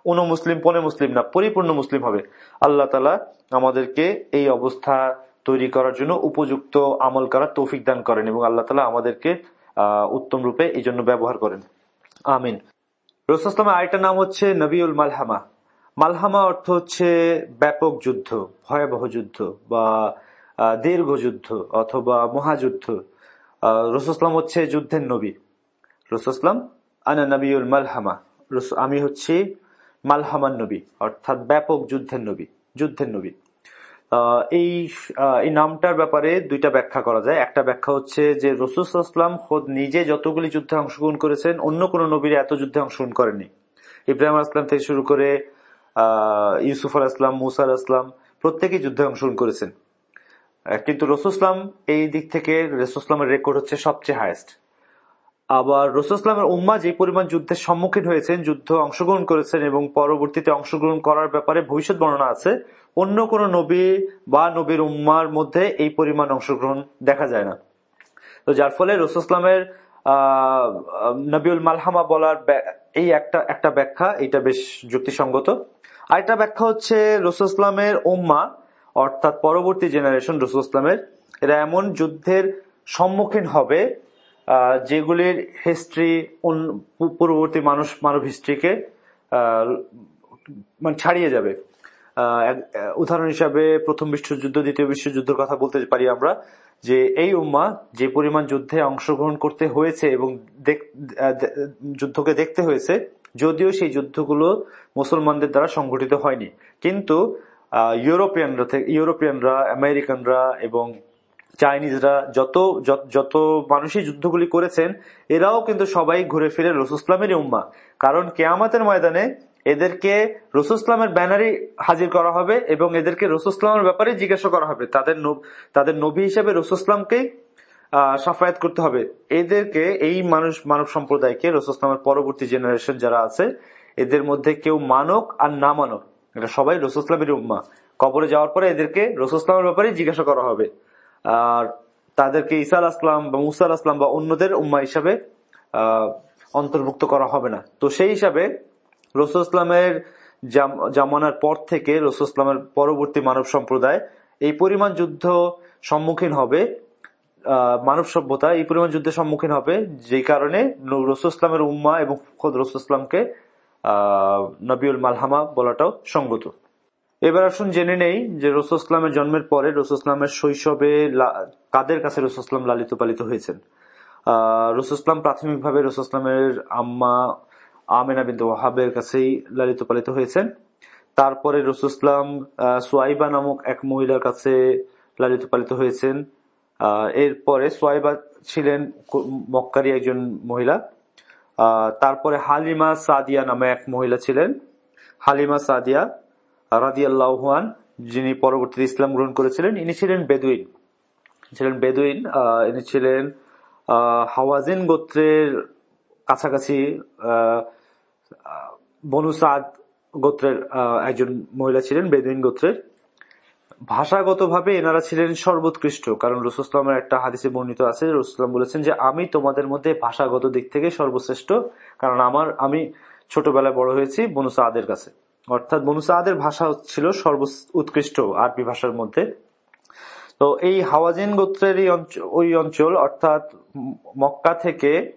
[SPEAKER 2] উন মুসলিম পনে মুসলিম না, পরিপূর্ণ মুসলিম হবে। আল্লাহ তালা আমাদেরকে এই অবস্থা তৈরি করার জন্য উপযুক্ত আমল করার তৌফিক দান করেন এবং আল্লাহ তালা আমাদেরকে উত্তম রূপে এই জন্য ব্যবহার করেন। আমিন। রসুলামের আরেকটা নাম হচ্ছে নবিউল মালহামা। মালহামা অর্থ হচ্ছে ব্যাপক যুদ্ধ, ভয়াবহ যুদ্ধ বা দীর্ঘ যুদ্ধ অথবা মহাযুদ্ধ। রসুলাম হচ্ছে যুদ্ধের নবী। রসুলাম আনা নবিউল মালহামা। আমি হচ্ছি মালহামান নবী, অর্থাৎ ব্যাপক যুদ্ধের নবী যুদ্ধের নবী। এই এই নামটার ব্যাপারে দুইটা ব্যাখ্যা করা যায়। একটা ব্যাখ্যা হচ্ছে যে রসুলাম খোদ নিজে যতগুলি যুদ্ধে অংশগ্রহণ করেছেন, অন্য কোন নবীর এত যুদ্ধে অংশগ্রহণ করেননি। ইব্রাহিম আসলাম থেকে শুরু করে ইউসুফ আল আসলাম মুসা আল আসলাম প্রত্যেকেই যুদ্ধে অংশগ্রহণ করেছেন। কিন্তু রসুলাম এই দিক থেকে রসুলামের রেকর্ড হচ্ছে সবচেয়ে হায়েস্ট আবার রসুলামের উম্মা যে পরিমাণ যুদ্ধের সম্মুখীন হয়েছেন, যুদ্ধ অংশগ্রহণ করেছেন এবং পরবর্তীতে অংশগ্রহণ করার ব্যাপারে ভবিষ্যৎ বর্ণনা আছে, অন্য কোন নবী বা নবীর উম্মার মধ্যে এই পরিমাণ অংশগ্রহণ দেখা যায় না। তো যার ফলে রসুলামের আহ নবিউল মালহামা বলার এই একটা একটা ব্যাখ্যা এটা বেশ যুক্তিসঙ্গত। আরেকটা ব্যাখ্যা হচ্ছে রসুলামের উম্মা, অর্থাৎ পরবর্তী জেনারেশন রসুলামের এরা এমন যুদ্ধের সম্মুখীন হবে যেগুলির হিস্ট্রি পূর্ববর্তী মানুষ, মানব হিস্ট্রিকে মানে ছাড়িয়ে যাবে। উদাহরণ হিসাবে প্রথম বিশ্বযুদ্ধ, দ্বিতীয় বিশ্বযুদ্ধের কথা বলতে পারি আমরা, যে এই উম্মা যে পরিমাণ যুদ্ধে অংশগ্রহণ করতে হয়েছে এবং যুদ্ধকে দেখতে হয়েছে যদিও সেই যুদ্ধগুলো মুসলমানদের দ্বারা সংগঠিত হয়নি। কিন্তু ইউরোপিয়ানরা থেকে, ইউরোপিয়ানরা, আমেরিকানরা এবং চাইনিজরা যত, যত- মানুষই যুদ্ধগুলি করেছেন, এরাও কিন্তু সবাই ঘুরে ফিরে রসুসলামেরই উম্মা। কারণ কেয়ামাতের ময়দানে এদেরকে রসুসলামের ব্যানারে হাজির করা হবে এবং এদেরকে রসুসলামের ব্যাপারে জিজ্ঞাসা করা হবে। তাদের তাদের নবী হিসেবে রসুসলামকেই সাফায়াত করতে হবে। এদেরকে, এই মানুষ, মানব সম্প্রদায়কে রসুসলামের পরবর্তী জেনারেশন যারা আছে, এদের মধ্যে কেউ মানক আর না মানক। এটা সবাই রসুসলামের উম্মা। কবরে যাওয়ার পরে এদেরকে রসুসলামের ব্যাপারে জিজ্ঞাসা করা হবে। আর তাদেরকে আল আসলাম বা মুসা আসলাম বা অন্যদের উম্মা হিসাবে অন্তর্ভুক্ত করা হবে না। তো সেই হিসাবে জাম- জামানার পর থেকে রসুল ইসলামের পরবর্তী মানব সম্প্রদায় এই পরিমাণ যুদ্ধ সম্মুখীন হবে। মানব সভ্যতা এই পরিমাণ যুদ্ধের সম্মুখীন হবে যে কারণে ন- রসুল ইসলামের উম্মা এবং খোদ ইসলামকে নবিউল মালহামা বলাটাও সঙ্গত। এবার আসুন জেনে নেই যে রসুল ইসলামের জন্মের পরে রসুল ইসলামের শৈশবে কাদের কাছে রসুল ইসলাম লালিত পালিত হয়েছেন? আহ, রসুল ইসলাম প্রাথমিকভাবে ইসলামের আম্মা আমেনা বিন্দু ওয়াহাবের কাছেই লালিত পালিত হয়েছেন। তারপরে রসুল ইসলাম সোয়াইবা নামক এক মহিলার কাছে লালিত পালিত হয়েছেন। এরপরে সোয়াইবা ছিলেন মক্কারি একজন মহিলা। তারপরে হালিমা সাদিয়া নামে এক মহিলা ছিলেন। হালিমা সাদিয়া রাদিয়াল্লাহুয়ান যিনি পরবর্তীতে ইসলাম গ্রহণ করেছিলেন, ইনি ছিলেন বেদুইন। ছিলেন বেদুইন ইনি ছিলেন হাওয়াজিন গোত্রের কাছাকাছি বনু সাদ গোত্রের একজন মহিলা ছিলেন, বেদুইন গোত্রের। ভাষাগতভাবে এনারা ছিলেন সর্বোৎকৃষ্ট, কারণ রসুলামের একটা হাদিসে বর্ণিত আছে রসুলাম বলেছেন যে, আমি তোমাদের মধ্যে ভাষাগত দিক থেকে সর্বশ্রেষ্ঠ, কারণ আমার, আমি ছোটবেলায় বড় হয়েছি বনু সাদের কাছে। অর্থাৎ বনু সাদের ভাষা ছিল সর্ব উৎকৃষ্ট আরবি ভাষার মধ্যে। তো এই হাওয়াজিন গোত্রের ওই অঞ্চল, অর্থাৎ মক্কা থেকে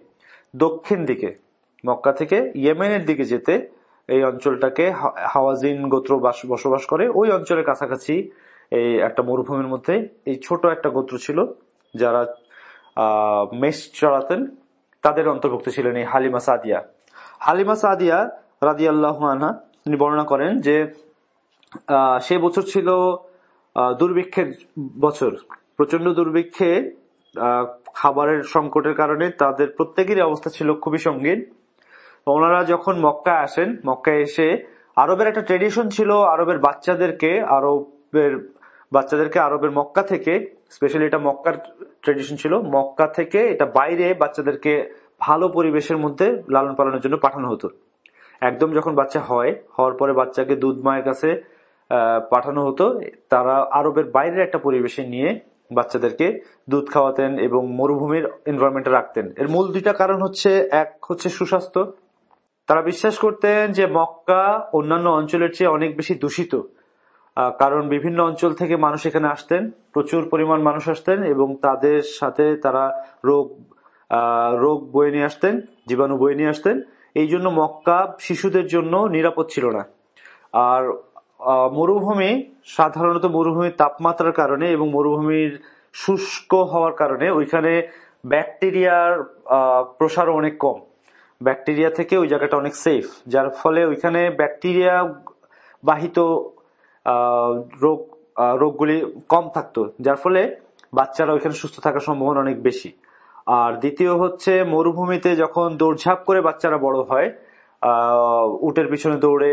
[SPEAKER 2] দক্ষিণ দিকে, মক্কা থেকে ইয়েমেনের দিকে যেতে, এই অঞ্চলটাকে হাওয়াজিন গোত্র বাস- বসবাস করে, ওই অঞ্চলের কাছাকাছি এই একটা মরুভূমির মধ্যে এই ছোট একটা গোত্র ছিল যারা মেষ চড়াতেন, তাদের অন্তর্ভুক্ত ছিলেন এই হালিমা সাদিয়া। হালিমা সাদিয়া রাদিয়াল্লাহু আনহা তিনি বর্ণনা করেন যে সে বছর ছিল দুর্ভিক্ষের বছর। প্রচণ্ড দুর্ভিক্ষে খাবারের সংকটের কারণে তাদের প্রত্যেকেরই অবস্থা ছিল খুবই সঙ্গীন। ওনারা যখন মক্কায় আসেন, মক্কায় এসে আরবের একটা ট্রেডিশন ছিল আরবের বাচ্চাদেরকে আরবের বাচ্চাদেরকে আরবের মক্কা থেকে স্পেশালি এটা মক্কার ট্রেডিশন ছিল, মক্কা থেকে এটা বাইরে বাচ্চাদেরকে ভালো পরিবেশের মধ্যে লালন পালনের জন্য পাঠানো হতো। একদম যখন বাচ্চা হয়, হওয়ার পরে বাচ্চাকে দুধ মায়ের কাছে পাঠানো হতো, তারা আরবের বাইরের একটা পরিবেশে নিয়ে বাচ্চাদেরকে দুধ খাওয়াতেন এবং মরুভূমির এনভায়রনমেন্টে রাখতেন। এর মূল দুইটা কারণ হচ্ছে, এক হচ্ছে সুস্বাস্থ্য। তারা বিশ্বাস করতেন যে মক্কা অন্যান্য অঞ্চলের চেয়ে অনেক বেশি দূষিত। কারণ বিভিন্ন অঞ্চল থেকে মানুষ এখানে আসতেন, প্রচুর পরিমাণ মানুষ আসতেন এবং তাদের সাথে তারা রোগ রোগ বয়ে নিয়ে আসতেন, জীবাণু বয়ে নিয়ে আসতেন। এই জন্য মক্কা শিশুদের জন্য নিরাপদ ছিল না। আর মরুভূমি সাধারণত মরুভূমির তাপমাত্রার কারণে এবং মরুভূমির শুষ্ক হওয়ার কারণে ওইখানে ব্যাকটেরিয়ার প্রসার অনেক কম। ব্যাকটেরিয়া থেকে ওই জায়গাটা অনেক সেফ যার ফলে ওইখানে ব্যাকটেরিয়া বাহিত রোগ রোগগুলি কম থাকতো, যার ফলে বাচ্চারা ওইখানে সুস্থ থাকার সম্ভাবনা অনেক বেশি। আর দ্বিতীয় হচ্ছে, মরুভূমিতে যখন দৌড়ঝাঁপ করে বাচ্চারা বড় হয় উটের পিছনে দৌড়ে,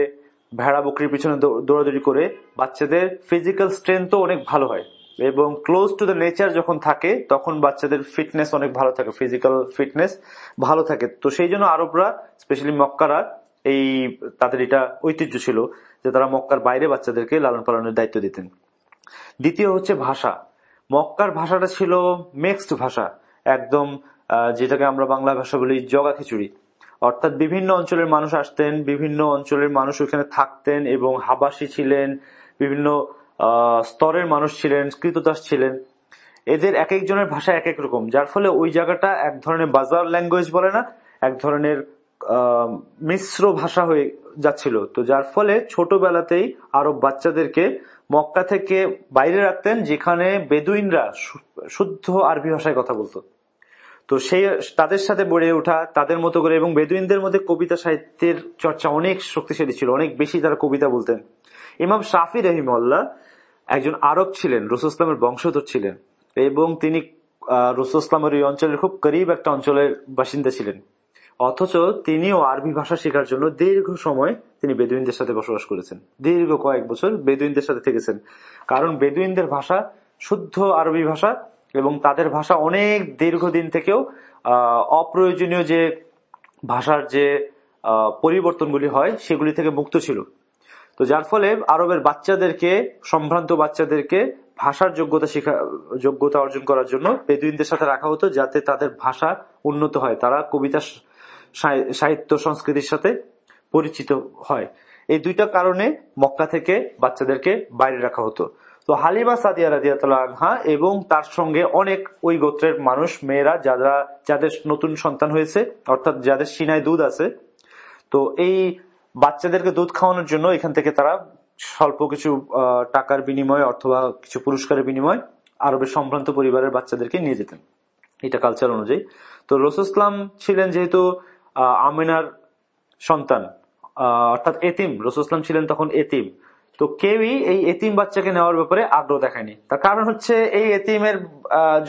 [SPEAKER 2] ভেড়া বকরির পিছনে দৌড়াদৌড়ি করে, বাচ্চাদের ফিজিক্যাল স্ট্রেংথও অনেক ভালো হয়। এবং ক্লোজ টু দ্য নেচার যখন থাকে, তখন বাচ্চাদের ফিটনেস অনেক ভালো থাকে ফিজিক্যাল ফিটনেস ভালো থাকে। তো সেই জন্য আরবরা স্পেশালি মক্কারা, এই তাদের এটা ঐতিহ্য ছিল। যে তারা মক্কার বাইরে বাচ্চাদেরকে লালন পালনের দায়িত্ব দিতেন। দ্বিতীয় হচ্ছে ভাষা। মক্কার ভাষাটা ছিল মিক্সড ভাষা, একদম যেটাকে আমরা বাংলা ভাষা বলি জগা খিচুড়ি। অর্থাৎ বিভিন্ন অঞ্চলের মানুষ আসতেন, বিভিন্ন অঞ্চলের মানুষ ওখানে থাকতেন এবং হাবাসী ছিলেন, বিভিন্ন স্তরের মানুষ ছিলেন, কৃতদাস ছিলেন। এদের এক একজনের ভাষা এক এক রকম, যার ফলে ওই জায়গাটা এক ধরনের বাজার ল্যাঙ্গুয়েজ বলে না, এক ধরনের মিশ্র ভাষা হয়ে যাচ্ছিল। তো যার ফলে ছোটবেলাতেই আরব বাচ্চাদেরকে মক্কা থেকে বাইরে রাখতেন, যেখানে বেদুইনরা শুদ্ধ আরবি ভাষায় কথা বলতো। তো সেই তাদের সাথে বেড়ে ওঠা, তাদের মতো করে এবং বেদুইনদের মধ্যে কবিতা সাহিত্যের চর্চা অনেক শক্তিশালী ছিল, অনেক বেশি তারা কবিতা বলতেন। ইমাম শাফি রহিমল্লাহ একজন আরব ছিলেন, রসুল ইসলামের বংশধর ছিলেন এবং তিনি ইসলামের এই অঞ্চলের খুব করিব একটা অঞ্চলের বাসিন্দা ছিলেন। অথচ তিনিও আরবি ভাষা শেখার জন্য দীর্ঘ সময় তিনি বেদুইনদের সাথে বসবাস করেছেন। দীর্ঘ কয়েক বছর বেদুইনদের সাথে থেকেছেন। কারণ বেদুইনদের ভাষা, শুদ্ধ আরবি ভাষা এবং তাদের ভাষা অনেক দীর্ঘদিন থেকেও অপ্রয়োজনীয় যে ভাষার যে পরিবর্তনগুলি হয়, সেগুলি থেকে মুক্ত ছিল। তো যার ফলে আরবের বাচ্চাদেরকে, সম্ভ্রান্ত বাচ্চাদেরকে ভাষার যোগ্যতা শিখা, যোগ্যতা অর্জন করার জন্য বেদুইনদের সাথে রাখা হতো যাতে তাদের ভাষা উন্নত হয়। তারা কবিতা সাহিত্য সংস্কৃতির সাথে পরিচিত হয়। এই দুইটা কারণে মক্কা থেকে বাচ্চাদেরকে বাইরে রাখা হতো। তো হালিমা সাদিয়া রাদিয়াতুল্লাহ আনহা এবং তার সঙ্গে অনেক ওই গোত্রের মানুষ, মেয়েরা, যারা, যাদের নতুন সন্তান হয়েছে, অর্থাৎ যাদের সিনায় দুধ আছে, তো এই বাচ্চাদেরকে দুধ খাওয়ানোর জন্য এখান থেকে তারা স্বল্প কিছু টাকার বিনিময়ে অথবা কিছু পুরস্কারের বিনিময়ে আরবের সম্ভ্রান্ত পরিবারের বাচ্চাদেরকে নিয়ে যেতেন। এটা কালচার অনুযায়ী। তো রসুল ইসলাম ছিলেন যেহেতু আমিনার সন্তান অর্থাৎ এতিম, রসুল ইসলাম ছিলেন তখন এতিম। তো কেউই এই এতিম বাচ্চাকে নেওয়ার ব্যাপারে আগ্রহ দেখায়নি। তার কারণ হচ্ছে এই এতিমের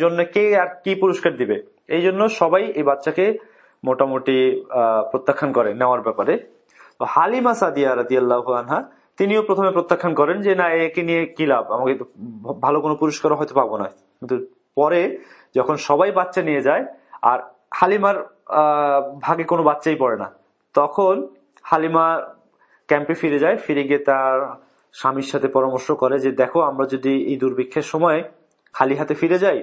[SPEAKER 2] জন্য কে আর কি পুরস্কার দিবে? এই জন্য সবাই এই বাচ্চাকে মোটামুটি প্রত্যাখ্যান করে নেওয়ার ব্যাপারে। তো হালিমা সাদিয়া রাদিয়াল্লাহু আনহা, তিনিও প্রথমে প্রত্যাখ্যান করেন যে, না, একে নিয়ে কি লাভ? আমাকে ভালো কোনো পুরস্কার হয়তো পাবো না। কিন্তু পরে যখন সবাই বাচ্চা নিয়ে যায়, আর হালিমার ভাগে কোনো বাচ্চাই পড়ে না। তখন হালিমা ক্যাম্পে ফিরে যায়, ফিরে গিয়ে তার স্বামীর সাথে পরামর্শ করে যে, দেখো, আমরা যদি এই দুর্ভিক্ষের সময় খালি হাতে ফিরে যাই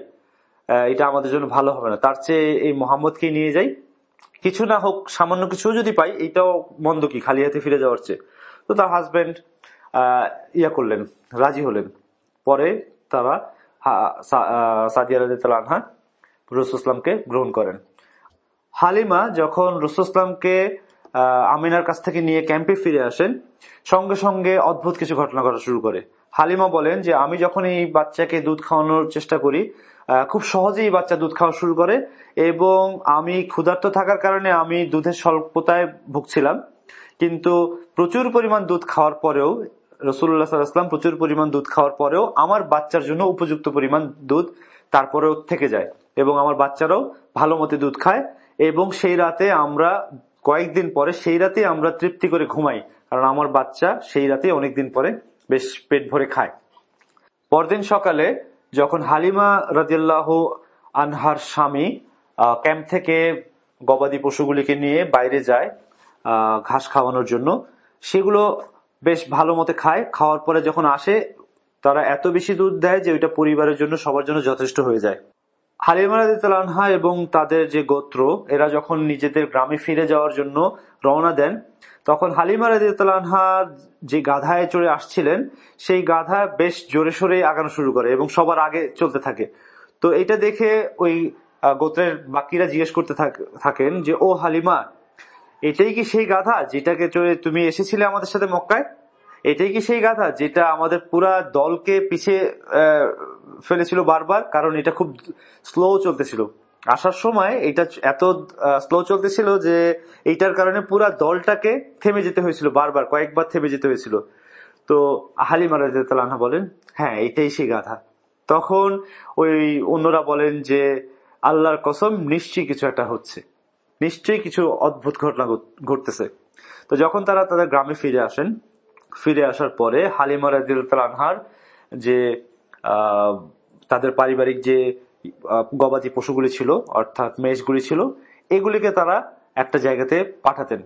[SPEAKER 2] এটা আমাদের জন্য ভালো হবে না। তার চেয়ে এই মোহাম্মদকে নিয়ে যাই। কিছু না হোক, সামান্য কিছু যদি পাই, এটাও মন্দ কি, খালি হাতে ফিরে যাওয়ার চেয়ে। তো তার হাজবেন্ড ইয়া করলেন, রাজি হলেন। পরে তারা সাদিয়া রাদিয়াল্লাহু আনহা রসুলামকে গ্রহণ করেন। হালিমা যখন রসুলামকে আমিনার কাছ থেকে নিয়ে ক্যাম্পে ফিরে আসেন, সঙ্গে সঙ্গে অদ্ভুত কিছু ঘটনা ঘটা শুরু করে। হালিমা বলেন যে, আমি যখন এই বাচ্চাকে দুধ খাওয়ানোর চেষ্টা করি খুব সহজেই বাচ্চা দুধ খাওয়া শুরু করে এবং আমি ক্ষুধার্ত থাকার কারণে আমি দুধের স্বল্পতায় ভুগছিলাম। কিন্তু প্রচুর পরিমাণ দুধ খাওয়ার পরেও, রসুল্লাহ সাল্লাম প্রচুর পরিমাণ দুধ খাওয়ার পরেও আমার বাচ্চার জন্য উপযুক্ত পরিমাণ দুধ তারপরেও থেকে যায় এবং আমার বাচ্চারাও ভালো মতে দুধ খায়। এবং সেই রাতে আমরা কয়েকদিন পরে, সেই রাতে আমরা তৃপ্তি করে ঘুমাই। কারণ আমার বাচ্চা সেই রাতে অনেকদিন পরে বেশ পেট ভরে খায়। পরদিন সকালে যখন হালিমা রাজিয়াল্লাহ আনহার স্বামী ক্যাম্প থেকে গবাদি পশুগুলিকে নিয়ে বাইরে যায় ঘাস খাওয়ানোর জন্য, সেগুলো বেশ ভালো মতে খায়। খাওয়ার পরে যখন আসে, তারা এত বেশি দুধ দেয় যে ওইটা পরিবারের জন্য, সবার জন্য যথেষ্ট হয়ে যায়। হালিমা রাদিতালানহা এবং তাদের যে গোত্র, এরা যখন নিজেদের গ্রামে ফিরে যাওয়ার জন্য রওনা দেন, তখন হালিমা রাদিতালানহা যে গাধায় চড়ে আসছিলেন, সেই গাধা বেশ জোরে সোরে আগানো শুরু করে এবং সবার আগে চলতে থাকে। তো এটা দেখে ওই গোত্রের বাকিরা জিজ্ঞেস করতে থাক- থাকেন যে, ও হালিমা, এটাই কি সেই গাধা যেটাকে চড়ে তুমি এসেছিলে আমাদের সাথে মক্কায়? এটাই কি সেই গাধা যেটা আমাদের পুরা দলকে পিছিয়ে ফেলেছিল বারবার? কারণ এটা খুব স্লো চলতেছিল। আসার সময় এটা এত স্লো চলতেছিল যে এইটার কারণে পুরা দলটাকে থেমে যেতে হয়েছিল বারবার, কয়েকবার থেমে যেতে হয়েছিল। তো হালিমা রাজিয়াল্লাহ বলেন হ্যাঁ এটাই সেই গাধা তখন ওই অন্যরা বলেন যে, আল্লাহর কসম, নিশ্চয়ই কিছু একটা হচ্ছে। নিশ্চয়ই কিছু অদ্ভুত ঘটনা ঘট- ঘটতেছে। তো যখন তারা তাদের গ্রামে ফিরে আসেন ফিরে আসার পরে হালিমা রাদিয়াল্লাহু আনহার যে তাদের পারিবারিক যে গবাদি পশুগুলি ছিল, অর্থাৎ মেষগুলি ছিল, এগুলিকে তারা একটা জায়গাতে পাঠাতেন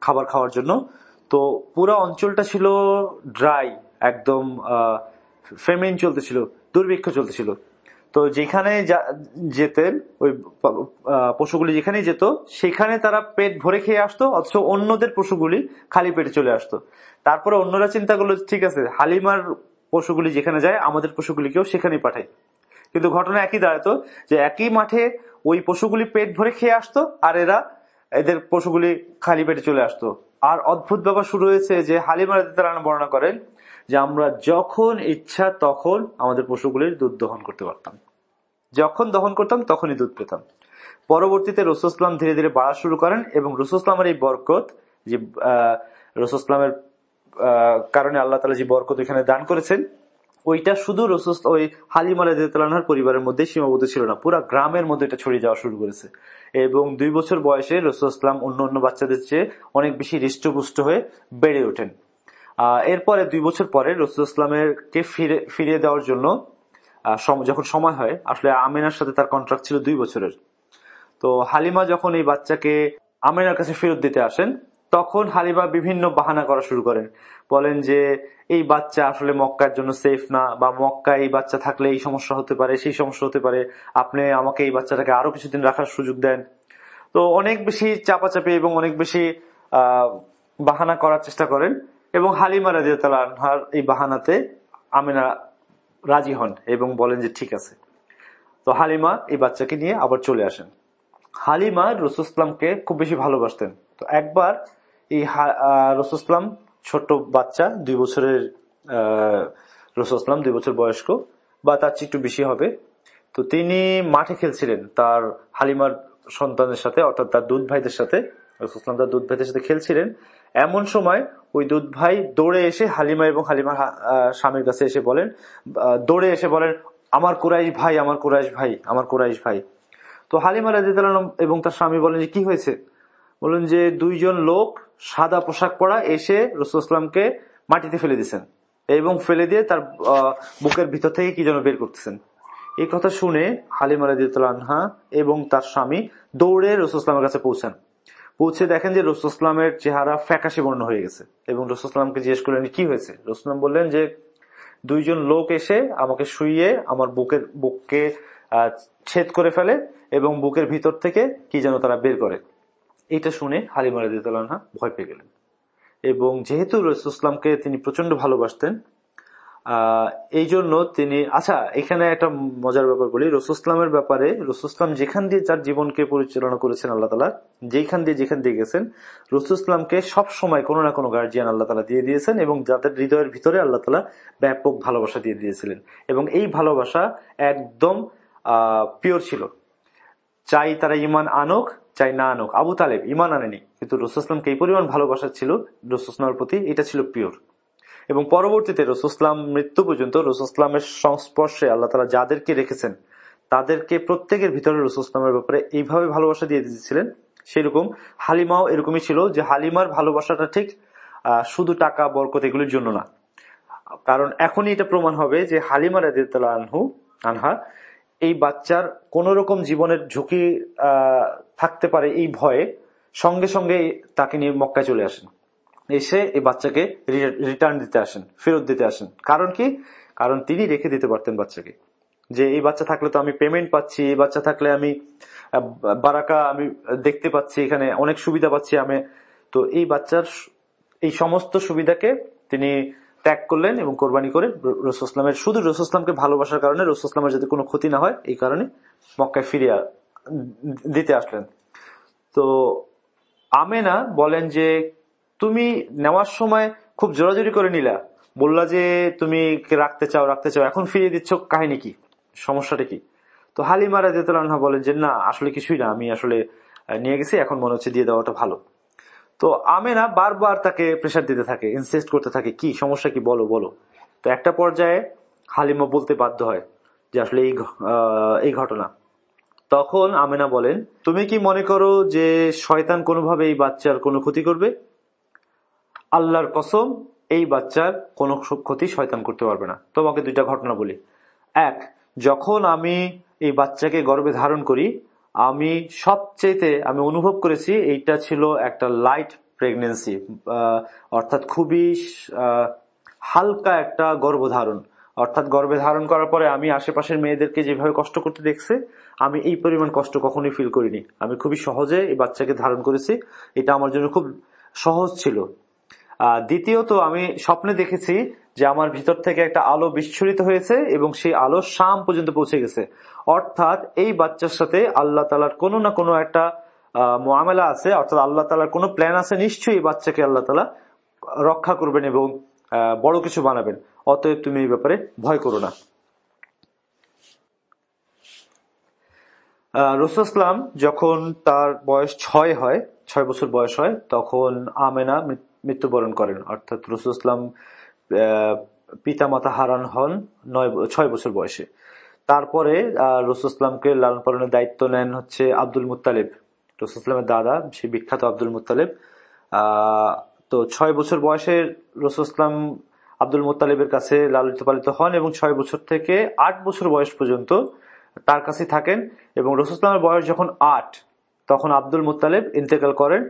[SPEAKER 2] খাবার খাওয়ার জন্য। তো পুরো অঞ্চলটা ছিল ড্রাই, একদম ফেমিন চলতেছিল, দুর্ভিক্ষ চলতেছিল। তো যেখানে যেতেন ওই পশুগুলি যেখানে যেত, সেখানে তারা পেট ভরে খেয়ে আসতো, অথচ অন্যদের পশুগুলি খালি পেটে চলে আসতো। তারপরে অন্যরা চিন্তা করল, ঠিক আছে, হালিমার পশুগুলি যেখানে যায়, আমাদের পশুগুলিকেও সেখানেই পাঠাই। কিন্তু ঘটনা একই দাঁড়াতো, যে একই মাঠে ওই পশুগুলি পেট ভরে খেয়ে আসতো, আর এরা এদের পশুগুলি খালি পেটে চলে আসতো। আর অদ্ভুত ব্যাপার শুরু হয়েছে যে হালিমা রাদিয়াল্লাহু আনহা বর্ণনা করেন যে আমরা যখন ইচ্ছা তখন আমাদের পশুগুলির দুধ দহন করতে পারতাম। যখন দহন করতাম, তখনই দুধ পেতাম। পরবর্তীতে রসুসলাম ধীরে ধীরে বাড়া শুরু করেন এবং রসুসলামের এই বরকত যে রসুসলামের কারণে আল্লাহ তালা যে বরকত এখানে দান করেছেন, ওইটা শুধু রসুস ওই হালিম আলাহার পরিবারের মধ্যে সীমাবদ্ধ ছিল না, পুরো গ্রামের মধ্যে এটা ছড়িয়ে যাওয়া শুরু করেছে। এবং দুই বছর বয়সে রসুল ইসলাম অন্য অন্য বাচ্চাদের চেয়ে অনেক বেশি হৃষ্টপুষ্ট হয়ে বেড়ে ওঠেন। এরপরে দুই বছর পরে রসুল ইসলামের কে ফিরে, ফিরিয়ে দেওয়ার জন্য যখন সময় হয়, আসলে আমিনার সাথে তার কন্ট্রাক্ট ছিল দুই বছরের। তো হালিমা যখন এই বাচ্চাকে আমিনার কাছে ফেরত দিতে আসেন, তখন হালিমা বিভিন্ন বাহানা করা শুরু করেন। বলেন যে, এই বাচ্চা আসলে মক্কার জন্য সেফ না, বা মক্কা এই বাচ্চা থাকলে এই সমস্যা হতে পারে, সেই সমস্যা হতে পারে। আপনি আমাকে এই বাচ্চাটাকে আরও কিছুদিন রাখার সুযোগ দেন। তো অনেক বেশি চাপাচাপি এবং অনেক বেশি বাহানা করার চেষ্টা করেন। এবং হালিমা রাজিয়ার এই বাহানাতে আমিনা রাজি হন এবং বলেন যে ঠিক আছে। তো হালিমা এই বাচ্চাকে নিয়ে আবার চলে আসেন। হালিমা রসুসলামকে খুব বেশি ভালোবাসতেন। তো একবার এই রসুসলাম ছোট্ট বাচ্চা, দুই বছরের রসুসলাম দুই বছর বয়স্ক বা তার চেয়ে একটু বেশি হবে। তো তিনি মাঠে খেলছিলেন তার হালিমার সন্তানের সাথে, অর্থাৎ তার দুধ ভাইদের সাথে রসুসলাম তার দুধ ভাইদের সাথে খেলছিলেন। এমন সময় ওই দুধ ভাই দৌড়ে এসে হালিমা এবং হালিমার স্বামীর কাছে এসে বলেন দৌড়ে এসে বলেন, আমার কুরাইশ ভাই, আমার কুরাইশ ভাই, আমার কুরাইশ ভাই। তো হালিমা রাজিদাল এবং তার স্বামী বলেন যে, কি হয়েছে? বলেন যে, দুইজন লোক সাদা পোশাক পরা এসে রসুলামকে মাটিতে ফেলে দিয়েছেন এবং ফেলে দিয়ে তার বুকের ভিতর থেকে কি যেন বের করতেছেন। এই কথা শুনে হালিমা রাজিদুল্লাহ আনহা এবং তার স্বামী দৌড়ে রসুলামের কাছে পৌঁছান। পৌঁছে দেখেন যে রসুলামের চেহারা ফ্যাকাশে বর্ণ হয়ে গেছে। এবং রসুলামকে জিজ্ঞেস করলেন, কি হয়েছে? রসুলাম বললেন যে, দুইজন লোক এসে আমাকে শুইয়ে আমার বুকের, বুককে ছেদ করে ফেলে এবং বুকের ভিতর থেকে কি যেন তারা বের করে। এটা শুনে হালিমা রাজিউল্লাহ ভয় পেয়ে গেলেন। এবং যেহেতু রসুলামকে তিনি প্রচণ্ড ভালোবাসতেন এই জন্য তিনি আচ্ছা এখানে একটা মজার ব্যাপার বলি। রসুসলামের ব্যাপারে রসুসলাম যেখান দিয়ে তার জীবনকে পরিচালনা করেছেন আল্লাহ তালা যেখান দিয়ে যেখান দিয়ে গেছেন রসুসলামকে সব সময় কোনো না কোনো গার্জিয়ান আল্লাহ তালা দিয়ে দিয়েছেন এবং যাদের হৃদয়ের ভিতরে আল্লাহ তালা ব্যাপক ভালোবাসা দিয়ে দিয়েছিলেন। এবং এই ভালোবাসা একদম পিওর ছিল। চাই তারা ইমান আনক, চাই না আনক। আবু তালেব ইমান আনেনি, কিন্তু রসুসলামকে এই পরিমাণ ভালোবাসা ছিল রসুসলামের প্রতি এটা ছিল পিওর এবং পরবর্তীতে রসুসলাম মৃত্যু পর্যন্ত রসুসলামের সংস্পর্শে আল্লাহ তালা যাদেরকে রেখেছেন, তাদেরকে প্রত্যেকের ভিতরে রসুসলামের ব্যাপারে এইভাবে ভালোবাসা দিয়ে দিয়েছিলেন, সেরকম হালিমাও এরকমই ছিল যে হালিমার ভালোবাসাটা ঠিক শুধু টাকা, বরকত এগুলির জন্য না। কারণ এখনই এটা প্রমাণ হবে যে হালিমা রাদিয়াল্লাহু আনহু, আনহা, এই বাচ্চার কোন রকম জীবনের ঝুঁকি থাকতে পারে এই ভয়ে সঙ্গে সঙ্গে তাকে নিয়ে মক্কায় চলে আসেন। এসে এই বাচ্চাকে রিটার্ন দিতে আসেন, ফেরত দিতে আসেন। কারণ কি? কারণ তিনি রেখে দিতে পারতেন বাচ্চাকে। যে এই বাচ্চা থাকলে তো আমি পেমেন্ট পাচ্ছি, এই বাচ্চা থাকলে আমি বারাকা আমি দেখতে পাচ্ছি, এখানে অনেক সুবিধা পাচ্ছি আমি। তো এই বাচ্চার এই সমস্ত সুবিধাকে তিনি ত্যাগ করলেন এবং কোরবানি করে রসুলামের শুধু রসুলামকে ভালোবাসার কারণে রসুলামের যাতে কোনো ক্ষতি না হয়, এই কারণে মক্কায় ফিরে দিতে আসলেন। তো আমেনা বলেন যে তুমি নেওয়ার সময় খুব জোরাজুরি করে নিলা। বললা যে, তুমি রাখতে চাও রাখতে চাও। এখন ফিরিয়ে দিচ্ছ কাহিনী কি? সমস্যাটা কি? তো হালিমা রাজিয়াল্লাহ বলেন যে, না, আসলে কিছুই না। আমি আসলে নিয়ে গেছি। এখন মনে হচ্ছে দিয়ে দেওয়াটা ভালো। তো আমেনা বারবার তাকে প্রেশার দিতে থাকে ইনসিস্ট করতে থাকে, কি, সমস্যা কি? বলো বলো। তো একটা পর্যায়ে হালিমা বলতে বাধ্য হয় যে, আসলে এই এই ঘটনা। তখন আমেনা বলেন, তুমি কি মনে করো যে, শয়তান কোনোভাবে এই বাচ্চার কোনো ক্ষতি করবে? আল্লাহর কসম, এই বাচ্চার কোনো ক্ষতি শয়তান করতে পারবে না। তোমাকে দুইটা ঘটনা বলি। এক, যখন আমি এই বাচ্চাকে গর্বে ধারণ করি, আমি সবচেয়েতে আমি অনুভব করেছি এইটা ছিল একটা লাইট প্রেগনেন্সি অর্থাৎ খুবই হালকা একটা গর্ভধারণ। অর্থাৎ গর্ভে ধারণ করার পরে আমি আশেপাশের মেয়েদেরকে যেভাবে কষ্ট করতে দেখছে, আমি এই পরিমাণ কষ্ট কখনোই ফিল করিনি। আমি খুবই সহজে এই বাচ্চাকে ধারণ করেছি। এটা আমার জন্য খুব সহজ ছিল। দ্বিতীয়ত আমি স্বপ্নে দেখেছি যে আমার ভিতর থেকে একটা আলো বিস্ফোরিত হয়েছে এবং সেই আলো শাম পর্যন্ত পৌঁছে গেছে। অর্থাৎ এই বাচ্চার সাথে আল্লাহ তালার কোনো না কোনো একটা মোয়ামেলা আছে, অর্থাৎ আল্লাহ তালার কোনো প্ল্যান আছে, নিশ্চয়ই এই বাচ্চাকে আল্লাহ তালা রক্ষা করবেন এবং বড় কিছু বানাবেন। অতএব তুমি এই ব্যাপারে ভয় করো না। রসুলাম যখন তার বয়স ছয় হয়, ছয় বছর বয়স হয়, তখন আমেনা মৃত্যুবরণ করেন। অর্থাৎ রসুলাম পিতা মাতা হারান হন নয় ছয় বছর বয়সে। তারপরে রসুল ইসলামকে লালন পালনের দায়িত্ব নেন হচ্ছে আব্দুল মুতালিব রসুলামের দাদা, সেই বিখ্যাত আব্দুল মুতালিব তো ছয় বছর বয়সে রসুল ইসলাম আব্দুল মুতালিবের কাছে লালিত পালিত হন এবং ছয় বছর থেকে আট বছর বয়স পর্যন্ত তার কাছে থাকেন এবং রসুলামের বয়স যখন আট, তখন আব্দুল মুতালিব ইন্তেকাল করেন।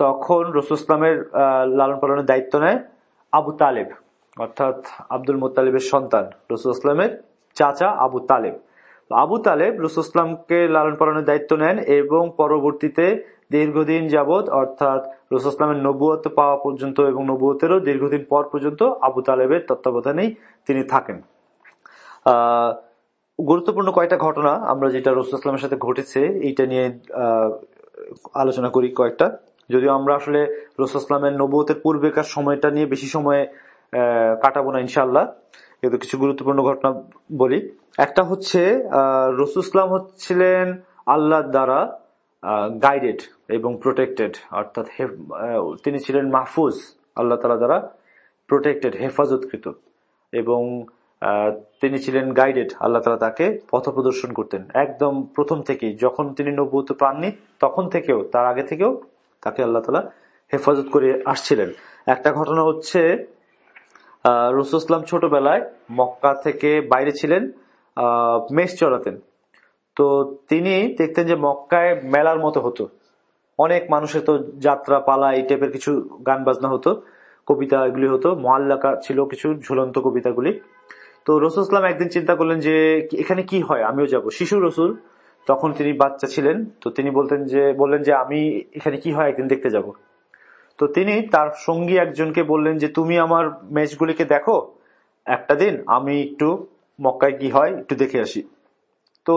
[SPEAKER 2] তখন রসুলামের লালন পালনের দায়িত্ব নেয় আবু তালেব, অর্থাৎ আব্দুল মুতালিবের সন্তান, রসুল ইসলামের চাচা আবু তালেব। আবু তালেব রসুল ইসলামকে লালন পালনের দায়িত্ব নেন এবং পরবর্তীতে দীর্ঘদিন যাবৎ, অর্থাৎ রসুল ইসলামের নবুয়ত পাওয়া পর্যন্ত এবং নবুয়তেরও দীর্ঘদিন পর পর্যন্ত আবু তালেবের তত্ত্বাবধানেই তিনি থাকেন। গুরুত্বপূর্ণ কয়েকটা ঘটনা আমরা যেটা রসুল ইসলামের সাথে ঘটেছে, এইটা নিয়ে আলোচনা করি কয়েকটা। যদিও আমরা আসলে রসুল ইসলামের নবুয়তের পূর্বেকার সময়টা নিয়ে বেশি সময় কাটাবো না ইনশাল্লাহ কিন্তু কিছু গুরুত্বপূর্ণ ঘটনা বলি। একটা হচ্ছে ইসলাম হচ্ছিলেন আল্লাহর দ্বারা গাইডেড এবং প্রোটেক্টেড অর্থাৎ তিনি ছিলেন মাহফুজ, আল্লাহ তালা দ্বারা প্রোটেক্টেড হেফাজতকৃত এবং তিনি ছিলেন গাইডেড আল্লাহ তালা তাকে পথ প্রদর্শন করতেন। একদম প্রথম থেকেই, যখন তিনি নবুত প্রাণী তখন থেকেও, তার আগে থেকেও তাকে আল্লাহ তালা হেফাজত করে আসছিলেন। একটা ঘটনা হচ্ছে রসুল ইসলাম ছোটবেলায় মক্কা থেকে বাইরে ছিলেন মেষ চড়াতেন। তো তিনি দেখতেন যে মক্কায় মেলার মতো হতো। অনেক মানুষের তো যাত্রা, পালা এই টাইপের কিছু গান বাজনা হতো, কবিতা এগুলি হতো, মোয়াল্লাকা ছিল কিছু ঝুলন্ত কবিতাগুলি। তো রসুল ইসলাম একদিন চিন্তা করলেন যে, এখানে কি হয়? আমিও যাব। শিশু রসুল তখন তিনি বাচ্চা ছিলেন, তো তিনি বলতেন যে, বললেন যে, আমি এখানে কি হয়? একদিন দেখতে যাব। তো তিনি তার সঙ্গী একজনকে বললেন যে, তুমি আমার ম্যাচগুলিকে দেখো, একটা দিন আমি একটু মক্কায় কি হয় একটু দেখে আসি। তো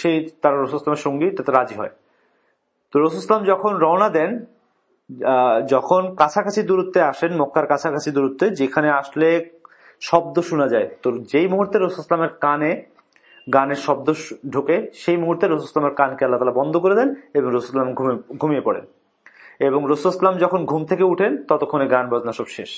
[SPEAKER 2] সেই তার রসুলামের সঙ্গী তাতে রাজি হয়। তো রসুলাম যখন রওনা দেন যখন কাছাকাছি দূরত্বে আসেন, মক্কার কাছাকাছি দূরত্বে, যেখানে আসলে শব্দ শোনা যায়, তো যেই মুহূর্তে রসুলামের কানে গানের শব্দ ঢোকে, সেই মুহূর্তে রসুলামের কানকে আল্লাহ তালা বন্ধ করে দেন এবং রসুলাম ঘুমিয়ে পড়েন। এবং রসুলাম যখন ঘুম থেকে উঠেন, ততক্ষণে গান বাজনা সব শেষ।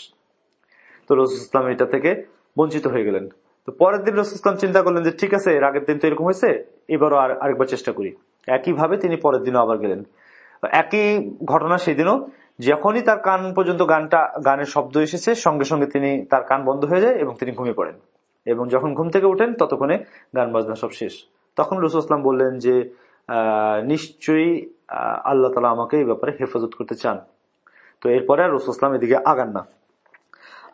[SPEAKER 2] তো রসুল ইসলাম এটা থেকে বঞ্চিত হয়ে গেলেন। তো পরের দিন রসুল ইসলাম চিন্তা করলেন যে, ঠিক আছে, এর আগের দিন তো এরকম হয়েছে, এবারও আর, আরেকবার চেষ্টা করি। একইভাবে তিনি পরের দিনও আবার গেলেন। একই ঘটনা সেদিনও, যখনই তার কান পর্যন্ত গানটা, গানের শব্দ এসেছে, সঙ্গে সঙ্গে তিনি তার কান বন্ধ হয়ে যায় এবং তিনি ঘুমিয়ে পড়েন। এবং যখন ঘুম থেকে উঠেন ততক্ষণে গান বাজনা সব শেষ। তখন রসুল ইসলাম বললেন যে নিশ্চয়ই আল্লাহ তালা আমাকে এই ব্যাপারে হেফাজত করতে চান। তো এরপরে আর রসুল ইসলাম এদিকে আগান না।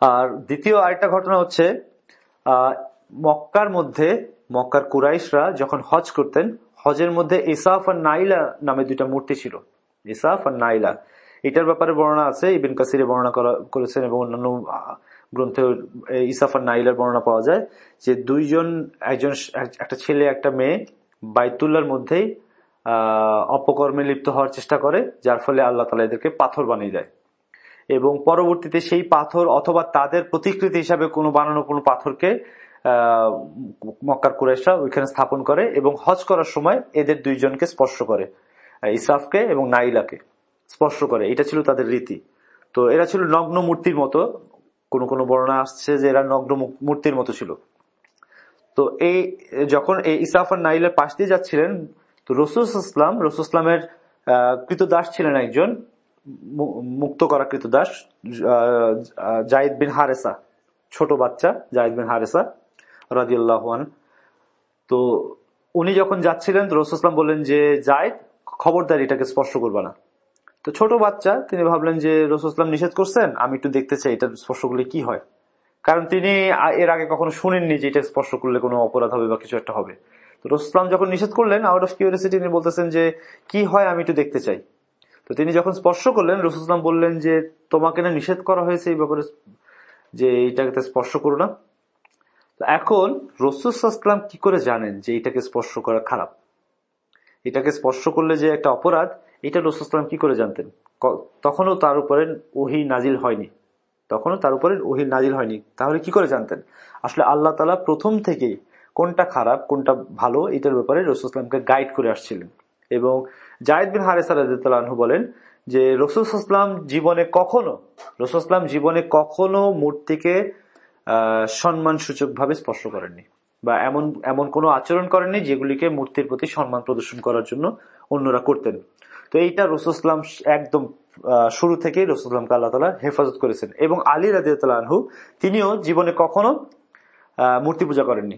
[SPEAKER 2] আর দ্বিতীয় আরেকটা ঘটনা হচ্ছে মক্কার মধ্যে, মক্কার কুরাইশরা যখন হজ করতেন, হজের মধ্যে ইসাফ আর নাইলা নামে দুইটা মূর্তি ছিল। ইসাফ আর নাইলা। এটার ব্যাপারে বর্ণনা আছে, ইবিন কাসিরে বর্ণনা করা- করেছেন এবং অন্যান্য গ্রন্থে এই ইসাফ আর নাইলার বর্ণনা পাওয়া যায় যে দুইজন, একজন একটা ছেলে, একটা মেয়ে বাইতুল্লার মধ্যেই অপকর্মে লিপ্ত হওয়ার চেষ্টা করে, যার ফলে আল্লাহ তালা এদেরকে পাথর বানিয়ে দেয়। এবং পরবর্তীতে সেই পাথর অথবা তাদের প্রতিকৃতি হিসাবে কোনো বানানো কোনো পাথরকে মক্কার কুরাইশরা ওইখানে স্থাপন করে এবং হজ করার সময় এদের দুইজনকে স্পর্শ করে ইসাফকে এবং নাইলাকে স্পর্শ করে। এটা ছিল তাদের রীতি। তো এরা ছিল নগ্ন মূর্তির মতো কোন কোন বর্ণনা আসছে যে এরা নগ্ন মূর্তির মতো ছিল। তো এই, যখন এই ইসাফ আর নাইলের পাশ দিয়ে যাচ্ছিলেন, তো রসুল ইসলাম রসুল ইসলামের কৃতদাস ছিলেন একজন মুক্ত করা কৃতদাস জাহিদ বিন হারেসা, ছোট বাচ্চা জাহিদ বিন হারেসা রাজিউল্লাহান তো উনি যখন যাচ্ছিলেন, তো রসুল ইসলাম বললেন যে জায়দ খবরদার, এটাকে স্পর্শ করবে না। তো ছোট বাচ্চা, তিনি ভাবলেন যে রসুল ইসলাম নিষেধ করছেন, আমি একটু দেখতে চাই এটা স্পর্শ করলে কি হয়। কারণ তিনি এর আগে কখনো শুনেননি যে এটা স্পর্শ করলে কোনো অপরাধ হবে বা কিছু একটা হবে। তো রসুলাম যখন নিষেধ করলেন আউট অফ কিউরিয়াসিটি তিনি বলতেছেন যে, কি হয় আমি একটু দেখতে চাই? তো তিনি যখন স্পর্শ করলেন রসুলাম বললেন যে, তোমাকে না নিষেধ করা হয়েছে এই ব্যাপারে যে এইটাকে স্পর্শ করো না। এখন রসুলাম কি করে জানেন যে এটাকে স্পর্শ করা খারাপ? এটাকে স্পর্শ করলে যে একটা অপরাধ এটা রসুলাম কি করে জানতেন? তখনও তার উপরে ওহি নাজিল হয়নি। তখনও তার উপরে ওহি নাজিল হয়নি। তাহলে কি করে জানতেন? আসলে আল্লাহ তালা প্রথম থেকেই কোনটা খারাপ, কোনটা ভালো, এটার ব্যাপারে রসুলামকে গাইড করে আসছিলেন। এবং জায়দ বিন হারেসা রাজু বলেন যে রসুলাম জীবনে কখনো রসুলাম জীবনে কখনো মূর্তিকে, আহ সম্মান সূচক ভাবে স্পর্শ করেননি। বা এমন এমন কোনো আচরণ করেননি যেগুলিকে মূর্তির প্রতি সম্মান প্রদর্শন করার জন্য অন্যরা করতেন। তো এইটা রসুলাম একদম শুরু থেকেই রসুলামকে আল্লাহ তালা হেফাজত করেছেন এবং আলী রাজিয়াল্লাহ আনহু তিনিও জীবনে কখনো মূর্তি পূজা করেননি।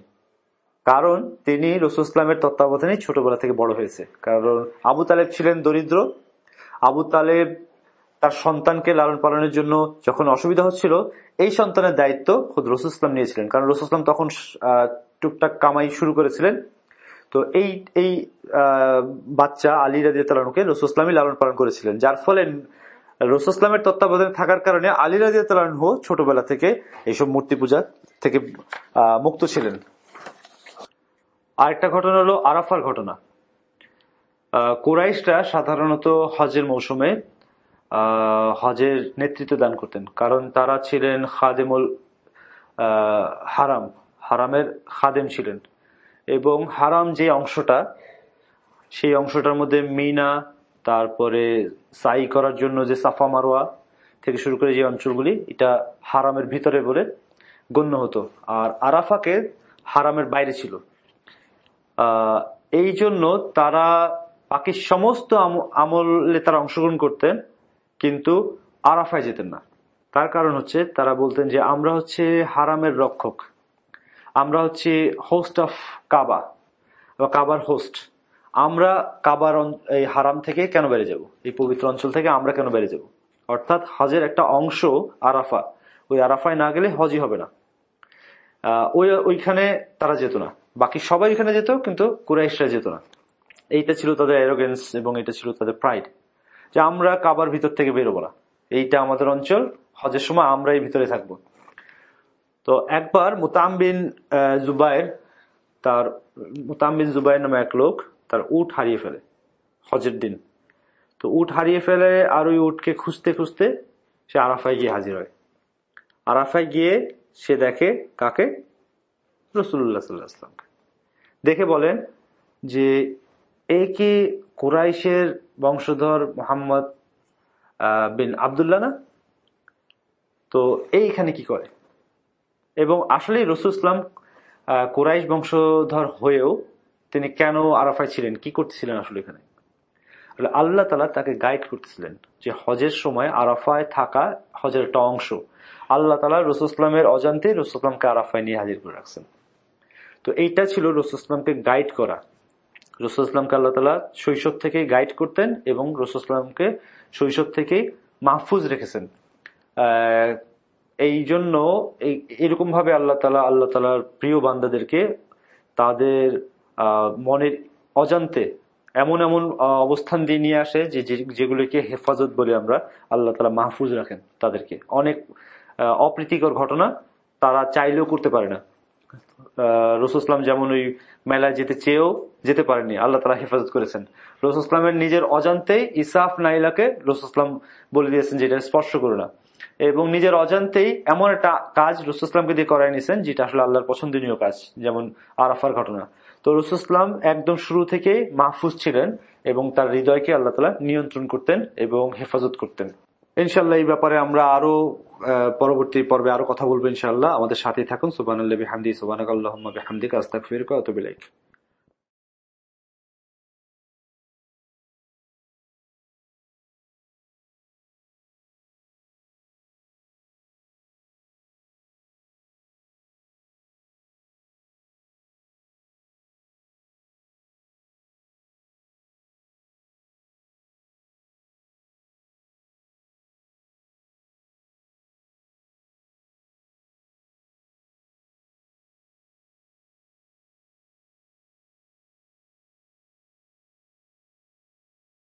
[SPEAKER 2] কারণ তিনি রসুল ইসলামের তত্ত্বাবধানে ছোটবেলা থেকে বড় হয়েছে। কারণ আবু তালেব ছিলেন দরিদ্র। আবু তালেব তার সন্তানকে লালন পালনের জন্য যখন অসুবিধা হচ্ছিল, এই সন্তানের দায়িত্ব খুদ রসুল ইসলাম নিয়েছিলেন। কারণ রসুল ইসলাম তখন টুকটাক কামাই শুরু করেছিলেন। তো এই এই বাচ্চা আলী রাজি তালানুকে রসুল ইসলামই লালন পালন করেছিলেন। যার ফলে রসুল ইসলামের তত্ত্বাবধানে থাকার কারণে আলী রাজি তালানহ ছোটবেলা থেকে এইসব মূর্তি পূজা থেকে মুক্ত ছিলেন। আরেকটা ঘটনা হলো আরাফার ঘটনা। কুরাইশরা সাধারণত হজের মৌসুমে হজের নেতৃত্ব দান করতেন। কারণ তারা ছিলেন খাদেমুল হারাম। হারামের খাদেম ছিলেন। এবং হারাম যে অংশটা, সেই অংশটার মধ্যে মিনা, তারপরে সাই করার জন্য যে সাফা মারোয়া থেকে শুরু করে যে অঞ্চলগুলি, এটা হারামের ভিতরে বলে গণ্য হতো। আর আরাফাকে হারামের বাইরে ছিল। এই জন্য তারা বাকি সমস্ত আম- আমলে তারা অংশগ্রহণ করতেন, কিন্তু আরাফায় যেতেন না। তার কারণ হচ্ছে, তারা বলতেন যে আমরা হচ্ছে হারামের রক্ষক। আমরা হচ্ছে হোস্ট অফ কাবা বা কাবার হোস্ট আমরা কাবার এই হারাম থেকে কেন বেড়ে যাব? এই পবিত্র অঞ্চল থেকে আমরা কেন বেড়ে যাব? অর্থাৎ হজের একটা অংশ আরাফা ওই আরাফায় না গেলে হজই হবে না। ওই, ওইখানে তারা যেত না। বাকি সবাই ওইখানে যেত, কিন্তু কুরাইশরা যেত না। এইটা ছিল তাদের অ্যারোগেন্স এবং এটা ছিল তাদের প্রাইড যে আমরা কাবার ভিতর থেকে বেরোবো না। এইটা আমাদের অঞ্চল। হজের সময় আমরা এই ভিতরে থাকব। তো একবার মুতামবিন আহ, জুবাইর তার মুতামবিন জুবাইর নামে এক লোক তার উট হারিয়ে ফেলে হজের দিন। তো উট হারিয়ে ফেলে আর ওই উটকে খুঁজতে খুঁজতে সে আরাফায় গিয়ে হাজির হয়। আরাফায় গিয়ে সে দেখে কাকে? রসুল্লাহ সাল্লাহ আসলামকে দেখে বলেন যে এ কি কুরাইশের বংশধর মোহাম্মদ বিন আবদুল্লাহ না? তো এইখানে কি করে? এবং আসলেই রসুল ইসলাম কোরাইশ বংশধর হয়েও তিনি কেন আরাফায় ছিলেন? কি করতেছিলেন আসলে এখানে? আল্লাহ তালা তাকে গাইড করতেছিলেন যে হজের সময় আরাফায় থাকা হজের একটা অংশ। আল্লাহ তালা রসুল ইসলামের অজান্তে রসুল ইসলামকে আরাফায় নিয়ে হাজির করে রাখছেন। তো এইটা ছিল রসুল ইসলামকে গাইড করা। রসুল ইসলামকে আল্লাহ তালা শৈশব থেকেই গাইড করতেন এবং রসুল ইসলামকে শৈশব থেকেই মাহফুজ রেখেছেন। এই জন্য এই- এরকম ভাবে আল্লাহ তালা, আল্লাহ তালার প্রিয় বান্দাদেরকে তাদের মনের অজান্তে এমন এমন অবস্থান দিয়ে নিয়ে আসে যে যেগুলোকে হেফাজত বলে আমরা আল্লাহ তালা মাহফুজ রাখেন তাদেরকে। অনেক অপ্রীতিকর ঘটনা তারা চাইলেও করতে পারে না। রসুসলাম যেমন ওই মেলায় যেতে চেয়েও যেতে পারেনি আল্লাহ তালা হেফাজত করেছেন। রসুসলামের নিজের অজান্তেই ইসাফ নাইলাকে রসুসলাম বলে দিয়েছেন যে, এটা স্পর্শ করো না। এবং নিজের অজান্তেই এমন একটা কাজ রসুসলামকে দিয়ে করাই নিয়েছেন যেটা আসলে আল্লাহর পছন্দনীয় কাজ, যেমন আরাফার ঘটনা। তো রসুসলাম একদম শুরু থেকেই মাহফুজ ছিলেন এবং তার হৃদয়কে আল্লাহ তালা নিয়ন্ত্রণ করতেন এবং হেফাজত করতেন। ইনশাল্লাহ এই ব্যাপারে আমরা আরও পরবর্তী পর্বে আরও কথা বলব ইনশাল্লাহ আমাদের সাথেই থাকুন। সুবান আল্লাহ হামদি সুবান আল্লাহ হামদিক আস্তাক ফিরকা অতবিলাইক